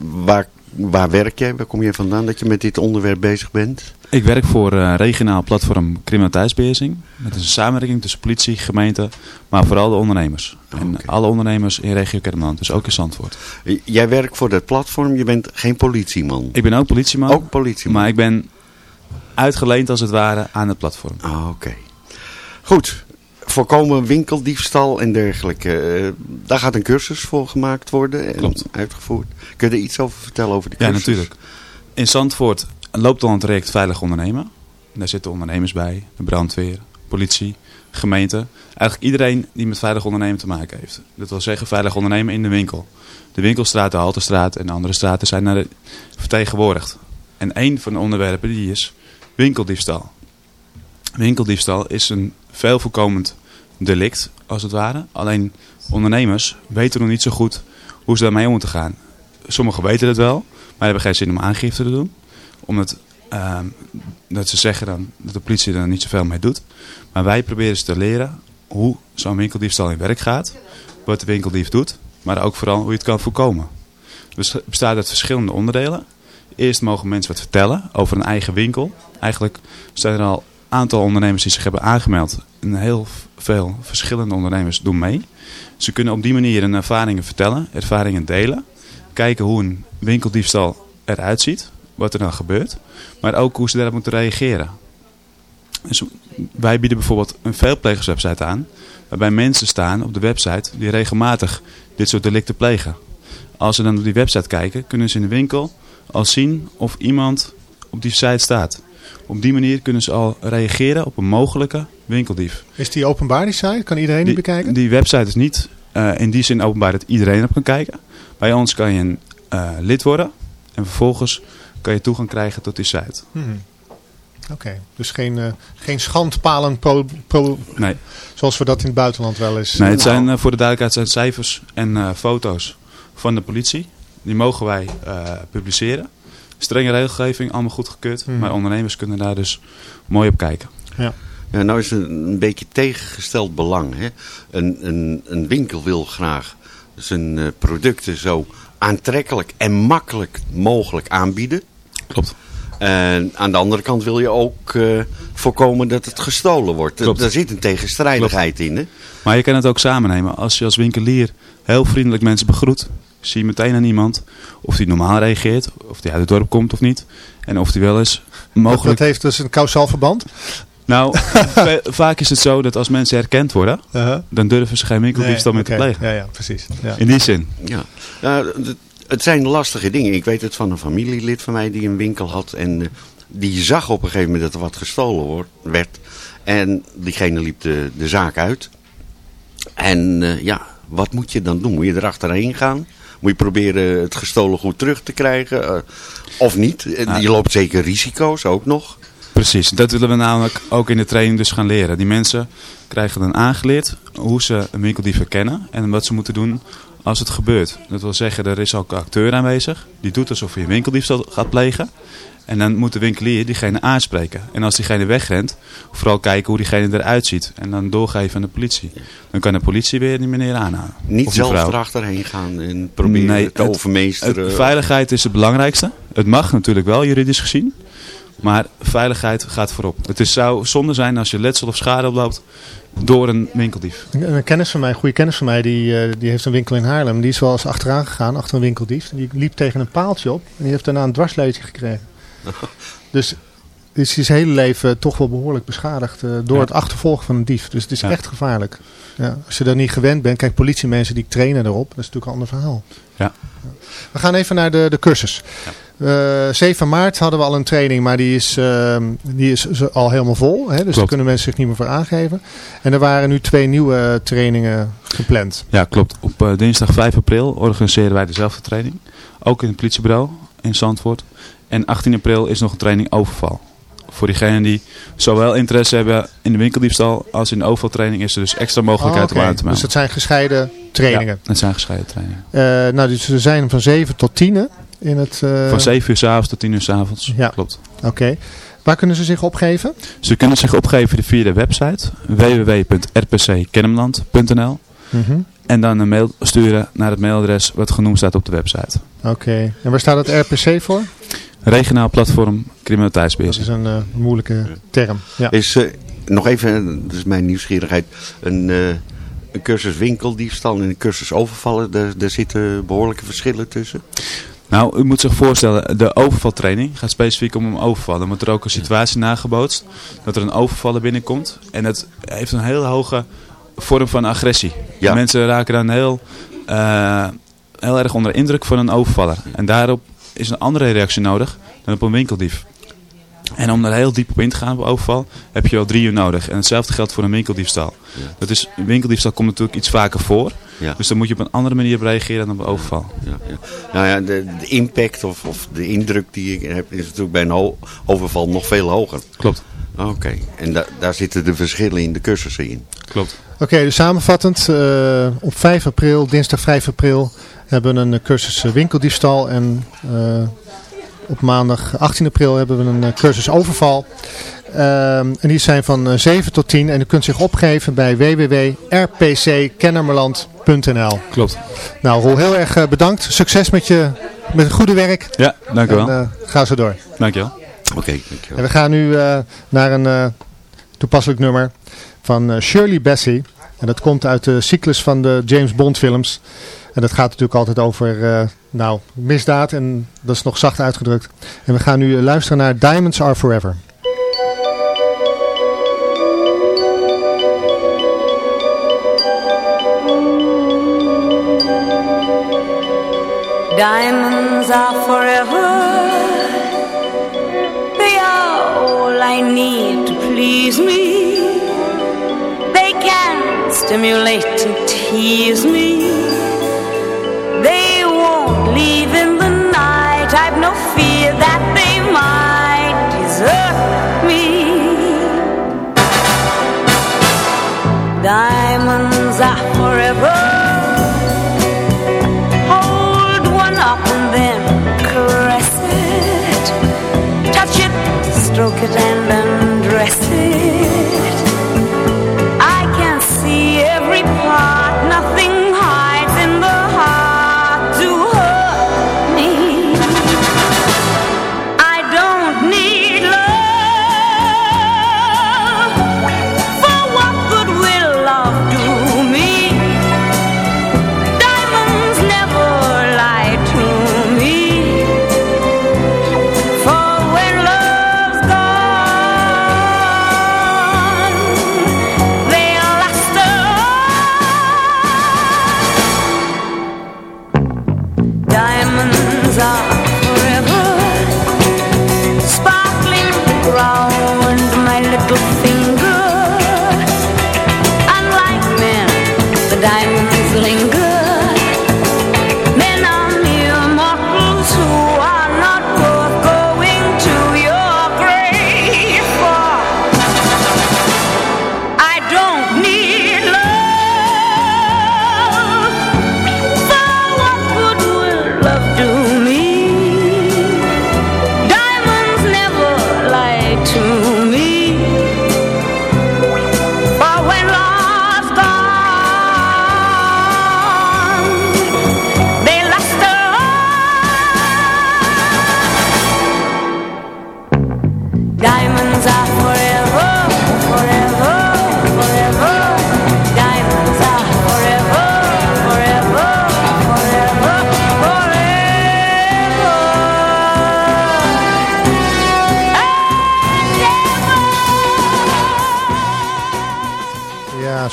waar, waar werk jij? Waar kom je vandaan dat je met dit onderwerp bezig bent? Ik werk voor eh regionaal platform criminaliteitsbeheersing. Het is een samenwerking tussen politie, gemeente, maar vooral de ondernemers. En alle ondernemers in regio Kermeland, dus ook in Zandvoort. J- Jij werkt voor dat platform, je bent geen politieman. Ik ben ook politieman. Ook politieman. Maar ik ben uitgeleend als het ware aan het platform. Ah, oké. Goed, voorkomen winkeldiefstal en dergelijke. Eh, daar gaat een cursus voor gemaakt worden en Klopt. uitgevoerd. Kun je er iets over vertellen over die Ja, cursus? natuurlijk. In Zandvoort loopt al een traject Veilig Ondernemen. Daar zitten ondernemers bij, de brandweer, politie, gemeente. Eigenlijk iedereen die met veilig ondernemen te maken heeft. Dat wil zeggen veilig ondernemen in de winkel. De winkelstraat, de Halterstraat en de andere straten zijn daar vertegenwoordigd. En een van de onderwerpen die is winkeldiefstal. Winkeldiefstal is een veel voorkomend delict, als het ware. Alleen ondernemers weten nog niet zo goed hoe ze daarmee om moeten gaan. Sommigen weten het wel, maar hebben geen zin om aangifte te doen. Omdat ehm, dat ze zeggen dan, dat de politie er niet zoveel mee doet. Maar wij proberen ze te leren hoe zo'n winkeldiefstal in werk gaat. Wat de winkeldief doet. Maar ook vooral hoe je het kan voorkomen. Dus het bestaat uit verschillende onderdelen. Eerst mogen mensen wat vertellen over een eigen winkel. Eigenlijk zijn er al aantal ondernemers die zich hebben aangemeld. En heel veel verschillende ondernemers doen mee. Ze kunnen op die manier hun ervaringen vertellen, ervaringen delen. Kijken hoe een winkeldiefstal eruit ziet, wat er dan gebeurt. Maar ook hoe ze daarop moeten reageren. Dus wij bieden bijvoorbeeld een veelplegerswebsite aan. Waarbij mensen staan op de website die regelmatig dit soort delicten plegen. Als ze dan op die website kijken, kunnen ze in de winkel al zien of iemand op die site staat. Op die manier kunnen ze al reageren op een mogelijke winkeldief. Is die openbaar die site? Kan iedereen die, bekijken? Die website is niet uh, in die zin openbaar dat iedereen op kan kijken. Bij ons kan je een uh, lid worden en vervolgens kan je toegang krijgen tot die site. Hmm. Oké, okay. dus geen, uh, geen schandpalen pro, pro, nee. zoals we dat in het buitenland wel eens... Nee, het zijn uh, voor de duidelijkheid zijn cijfers en foto's van de politie. Die mogen wij publiceren. Strenge regelgeving, allemaal goedgekeurd. Mhm. Maar ondernemers kunnen daar dus mooi op kijken. Ja. Ja, nou is het een beetje tegengesteld belang. Hè? Een, een, een winkel wil graag zijn uh, producten zo aantrekkelijk en makkelijk mogelijk aanbieden. Klopt. En aan de andere kant wil je ook uh, voorkomen dat het gestolen wordt. Klopt. Daar zit een tegenstrijdigheid Klopt. in. Hè? Maar je kan het ook samen nemen. Als je als winkelier heel vriendelijk mensen begroet, zie je meteen aan iemand of die normaal reageert, of die uit het dorp komt of niet. En of die wel eens mogelijk... Dat heeft dus een kausaal verband? Nou, vaak is het zo dat als mensen herkend worden, uh -huh. dan durven ze geen winkeldiefstal nee, meer okay. te plegen. Ja, ja precies. Ja. In die zin. Ja. ja het zijn lastige dingen. Ik weet het van een familielid van mij die een winkel had. En uh, die zag op een gegeven moment dat er wat gestolen wordt, werd. En diegene liep de, de zaak uit. En uh, ja, wat moet je dan doen? Moet je erachterheen gaan? Moet je proberen het gestolen goed terug te krijgen? Uh, of niet? Ah. Je loopt zeker risico's ook nog. Precies, dat willen we namelijk ook in de training dus gaan leren. Die mensen krijgen dan aangeleerd hoe ze een winkeldief herkennen en wat ze moeten doen als het gebeurt. Dat wil zeggen, er is ook een acteur aanwezig. Die doet alsof hij een winkeldiefstal gaat plegen. En dan moet de winkelier diegene aanspreken. En als diegene wegrent, vooral kijken hoe diegene eruit ziet. En dan doorgeven aan de politie. Dan kan de politie weer die meneer aanhouden. Niet zelf erachterheen gaan en proberen nee, te overmeesteren. Het, veiligheid is het belangrijkste. Het mag natuurlijk wel, juridisch gezien. Maar veiligheid gaat voorop. Het is, zou zonde zijn als je letsel of schade oploopt door een winkeldief. Een, een kennis van mij, een goede kennis van mij, die, uh, die heeft een winkel in Haarlem. Die is wel eens achteraan gegaan, achter een winkeldief. Die liep tegen een paaltje op en die heeft daarna een dwarsleutje gekregen. dus is zijn hele leven toch wel behoorlijk beschadigd uh, door Ja. het achtervolgen van een dief. Dus het is Ja. echt gevaarlijk. Ja, als je daar niet gewend bent, kijk politiemensen die trainen erop. Dat is natuurlijk een ander verhaal. Ja. We gaan even naar de, de cursus. Uh, 7 maart hadden we al een training, maar die is, uh, die is al helemaal vol. Hè? Dus daar kunnen mensen zich niet meer voor aangeven. En er waren nu twee nieuwe trainingen gepland. Ja, klopt. Op eh, dinsdag 5 april organiseren wij dezelfde training. Ook in het politiebureau in Zandvoort. En 18 april is nog een training overval. Voor diegenen die zowel interesse hebben in de winkeldiefstal als in de overvaltraining is er dus extra mogelijkheid Oh, om aan te melden. Dus het zijn gescheiden trainingen. Ja, het zijn gescheiden trainingen. Uh, nou, dus er zijn van 7 tot 10 in het... Uh... Van 7 uur s avonds tot 10 uur s avonds. Ja. Klopt. Oké. Okay. Waar kunnen ze zich opgeven? Ze kunnen zich opgeven via de website www.rpckennemland.nl mm -hmm. en dan een mail sturen naar het mailadres wat genoemd staat op de website. Oké. Okay. En waar staat het RPC voor? Regionaal Platform Criminaliteitsbeheersing. Dat is een uh, moeilijke term. Ja. Is uh, nog even, dat is mijn nieuwsgierigheid, een, uh, een cursus winkeldiefstal en een cursus overvallen, daar, daar zitten behoorlijke verschillen tussen? Nou, u moet zich voorstellen, de overvaltraining gaat specifiek om een overval. Dan wordt er ook een situatie nagebootst dat er een overvaller binnenkomt. En dat heeft een heel hoge vorm van agressie. Ja. Mensen raken dan heel, uh, heel erg onder indruk van een overvaller. En daarop is een andere reactie nodig dan op een winkeldief. En om daar heel diep op in te gaan op overval, heb je wel drie uur nodig. En hetzelfde geldt voor een winkeldiefstal. Ja. Dat is, een winkeldiefstal komt natuurlijk iets vaker voor. Ja. Dus dan moet je op een andere manier op reageren dan op overval. Ja, ja. Nou ja, de, de impact of, of, de indruk die ik heb is natuurlijk bij een overval nog veel hoger. Klopt. Oké, okay. en da daar zitten de verschillen in de cursussen in. Klopt. Oké, okay, dus samenvattend, uh, op 5 april, dinsdag 5 april, hebben we een cursus winkeldiefstal en... Uh, op maandag 18 april hebben we een cursus overval. Uh, en die zijn van uh, 7 tot 10. En u kunt zich opgeven bij www.rpckennemerland.nl Klopt. Nou Roel, heel erg uh, bedankt. Succes met je met het goede werk. Ja, dank u wel. En, uh, ga zo door. Dank je wel. Oké, okay, dankjewel. En we gaan nu uh, naar een uh, toepasselijk nummer van Shirley Bassey. En dat komt uit de cyclus van de James Bond films. En dat gaat natuurlijk altijd over nou, misdaad en dat is nog zacht uitgedrukt. En we gaan nu luisteren naar Diamonds Are Forever. Diamonds are forever. They are all I need to please me. They can stimulate and tease me.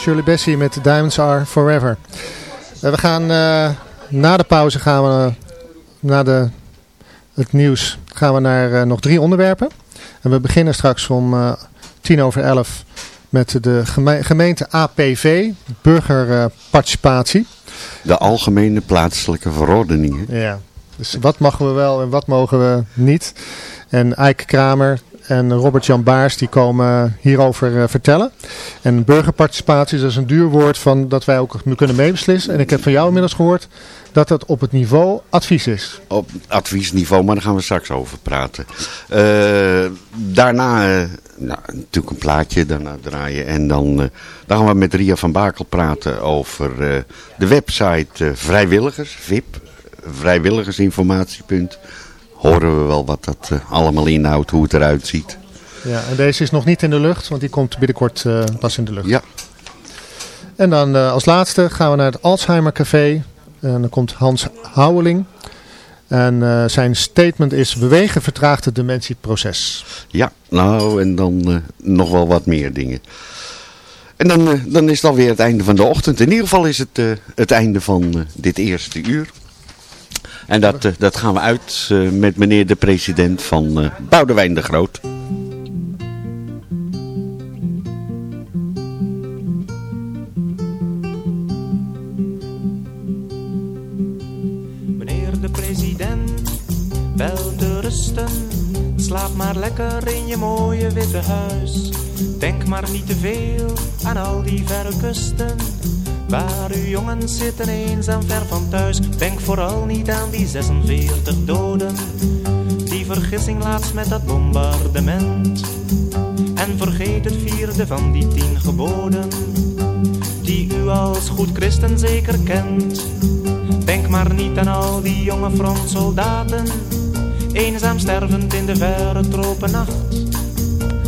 Shirley Bassey met Diamonds Are Forever. Eh, we gaan eh, na de pauze gaan we uh, na de, het nieuws gaan we naar eh, nog drie onderwerpen. En we beginnen straks om eh, tien over elf met de geme- gemeente APV, burgerparticipatie. De algemene plaatselijke verordeningen. Ja, dus wat mogen we wel en wat mogen we niet. En Eike Kramer en Robert-Jan Baars die komen hierover eh, vertellen. En burgerparticipatie is een duur woord van dat wij ook kunnen meebeslissen. En ik heb van jou inmiddels gehoord dat dat op het niveau advies is. Op adviesniveau, maar daar gaan we straks over praten. Eh, daarna eh, nou, natuurlijk een plaatje daarna draaien. En dan, dan gaan we met Ria van Bakel praten over de website Vrijwilligers, VIP, vrijwilligersinformatiepunt. Horen we wel wat dat eh, allemaal inhoudt, hoe het eruit ziet. Ja, en deze is nog niet in de lucht, want die komt binnenkort eh, pas in de lucht. Ja. En dan eh, als laatste gaan we naar het Alzheimer Café. En dan komt Hans Houweling. En zijn statement is bewegen vertraagt het dementieproces. Ja, nou en dan nog wel wat meer dingen. En dan, dan is het alweer het einde van de ochtend. In ieder geval is het het einde van dit eerste uur. En dat, eh, dat gaan we uit eh, met meneer de president van eh Boudewijn de Groot. Meneer de president, wel te rusten. Slaap maar lekker in je mooie witte huis. Denk maar niet te veel aan al die verre kusten. Waar uw jongens zitten eenzaam ver van thuis. Denk vooral niet aan die 46 doden. Die vergissing laatst met dat bombardement. En vergeet het vierde van die tien geboden. Die u als goed christen zeker kent. Denk maar niet aan al die jonge frontsoldaten, eenzaam stervend in de verre tropennacht.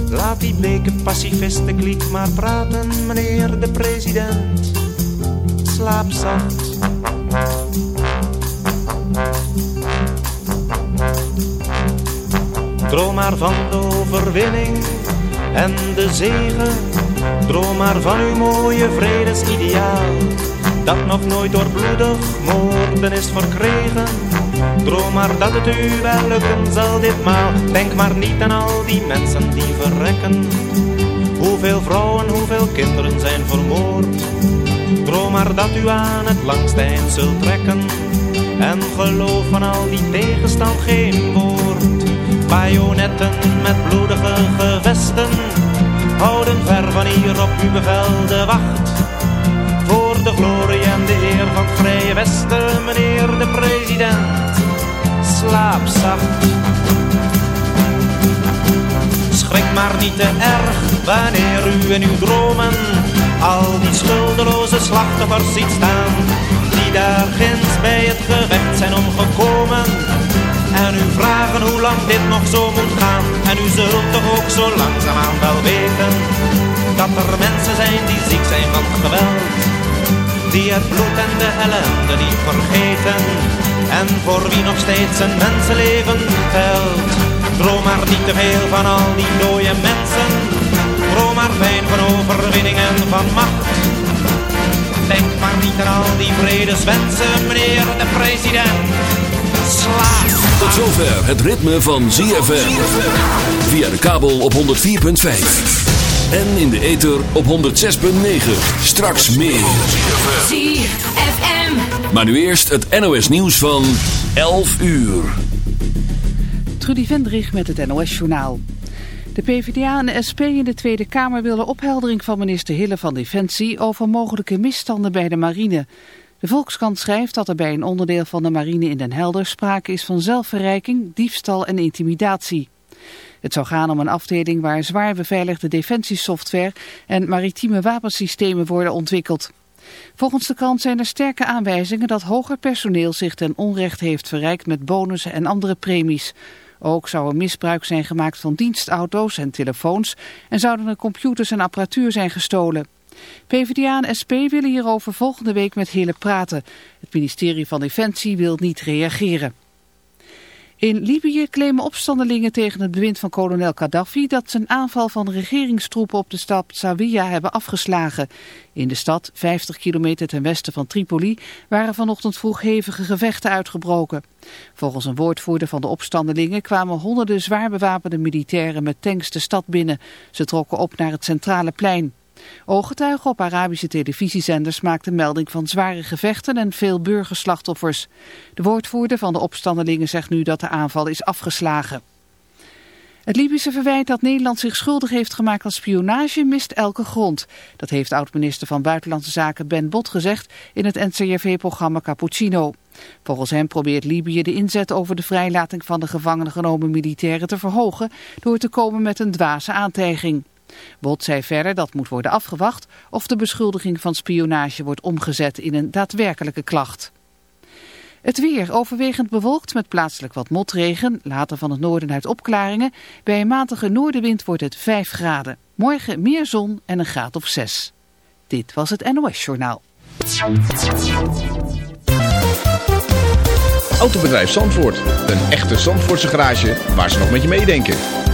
Laat die bleke pacifisten kliek maar praten, meneer de president. Droom maar van de overwinning en de zegen. Droom maar van uw mooie vredesideaal. dat nog nooit door bloedig moorden is verkregen. Droom maar dat het u wel lukken zal ditmaal. Denk maar niet aan al die mensen die verrekken. Hoeveel vrouwen, hoeveel kinderen zijn vermoord. Droom maar dat u aan het langste eind zult trekken. En geloof van al die tegenstand geen woord. Bajonetten met bloedige gevesten houden ver van hier op uw bevel de wacht. Voor de glorie en de eer van het Vrije Westen, meneer de president, slaap zacht. Schrik maar niet te erg wanneer u in uw dromen al die schuldeloze slachtoffers ziet staan. Die daar ginds bij het gerecht zijn omgekomen. En u vragen hoe lang dit nog zo moet gaan. En u zult toch ook zo langzaamaan wel weten. Dat er mensen zijn die ziek zijn van geweld. Die het bloed en de ellende niet vergeten. En voor wie nog steeds een mensenleven telt. Droom maar niet te veel van al die dode mensen. Maar fijn van overwinning en van macht. Denk maar niet aan al die vredeswensen, meneer de president. Slaap. Tot zover het ritme van ZFM. Via de kabel op 104.5. En in de ether op 106.9. Straks meer. ZFM. Maar nu eerst het NOS nieuws van 11 uur. Trudy Vendrich met het NOS-journaal. De PvdA en de SP in de Tweede Kamer willen opheldering van minister Hille van Defensie over mogelijke misstanden bij de marine. De Volkskrant schrijft dat er bij een onderdeel van de marine in Den Helder sprake is van zelfverrijking, diefstal en intimidatie. Het zou gaan om een afdeling waar zwaar beveiligde defensiesoftware en maritieme wapensystemen worden ontwikkeld. Volgens de krant zijn er sterke aanwijzingen dat hoger personeel zich ten onrecht heeft verrijkt met bonussen en andere premies. Ook zou er misbruik zijn gemaakt van dienstauto's en telefoons en zouden er computers en apparatuur zijn gestolen. PvdA en SP willen hierover volgende week met Hille praten. Het ministerie van Defensie wil niet reageren. In Libië claimen opstandelingen tegen het bewind van kolonel Gaddafi dat ze een aanval van regeringstroepen op de stad Zawiya hebben afgeslagen. In de stad, 50 kilometer ten westen van Tripoli, waren vanochtend vroeg hevige gevechten uitgebroken. Volgens een woordvoerder van de opstandelingen kwamen honderden zwaar bewapende militairen met tanks de stad binnen. Ze trokken op naar het centrale plein. Ooggetuigen op Arabische televisiezenders maakten melding van zware gevechten en veel burgerslachtoffers. De woordvoerder van de opstandelingen zegt nu dat de aanval is afgeslagen. Het Libische verwijt dat Nederland zich schuldig heeft gemaakt aan spionage mist elke grond. Dat heeft oud-minister van Buitenlandse Zaken Ben Bot gezegd in het NCRV-programma Cappuccino. Volgens hem probeert Libië de inzet over de vrijlating van de gevangen genomen militairen te verhogen door te komen met een dwaze aantijging. Bot zei verder dat moet worden afgewacht of de beschuldiging van spionage wordt omgezet in een daadwerkelijke klacht. Het weer overwegend bewolkt met plaatselijk wat motregen, later van het noorden uit opklaringen. Bij een matige noordenwind wordt het 5 graden. Morgen meer zon en een graad of 6. Dit was het NOS Journaal. Autobedrijf Zandvoort. Een echte Zandvoortse garage waar ze nog met je meedenken.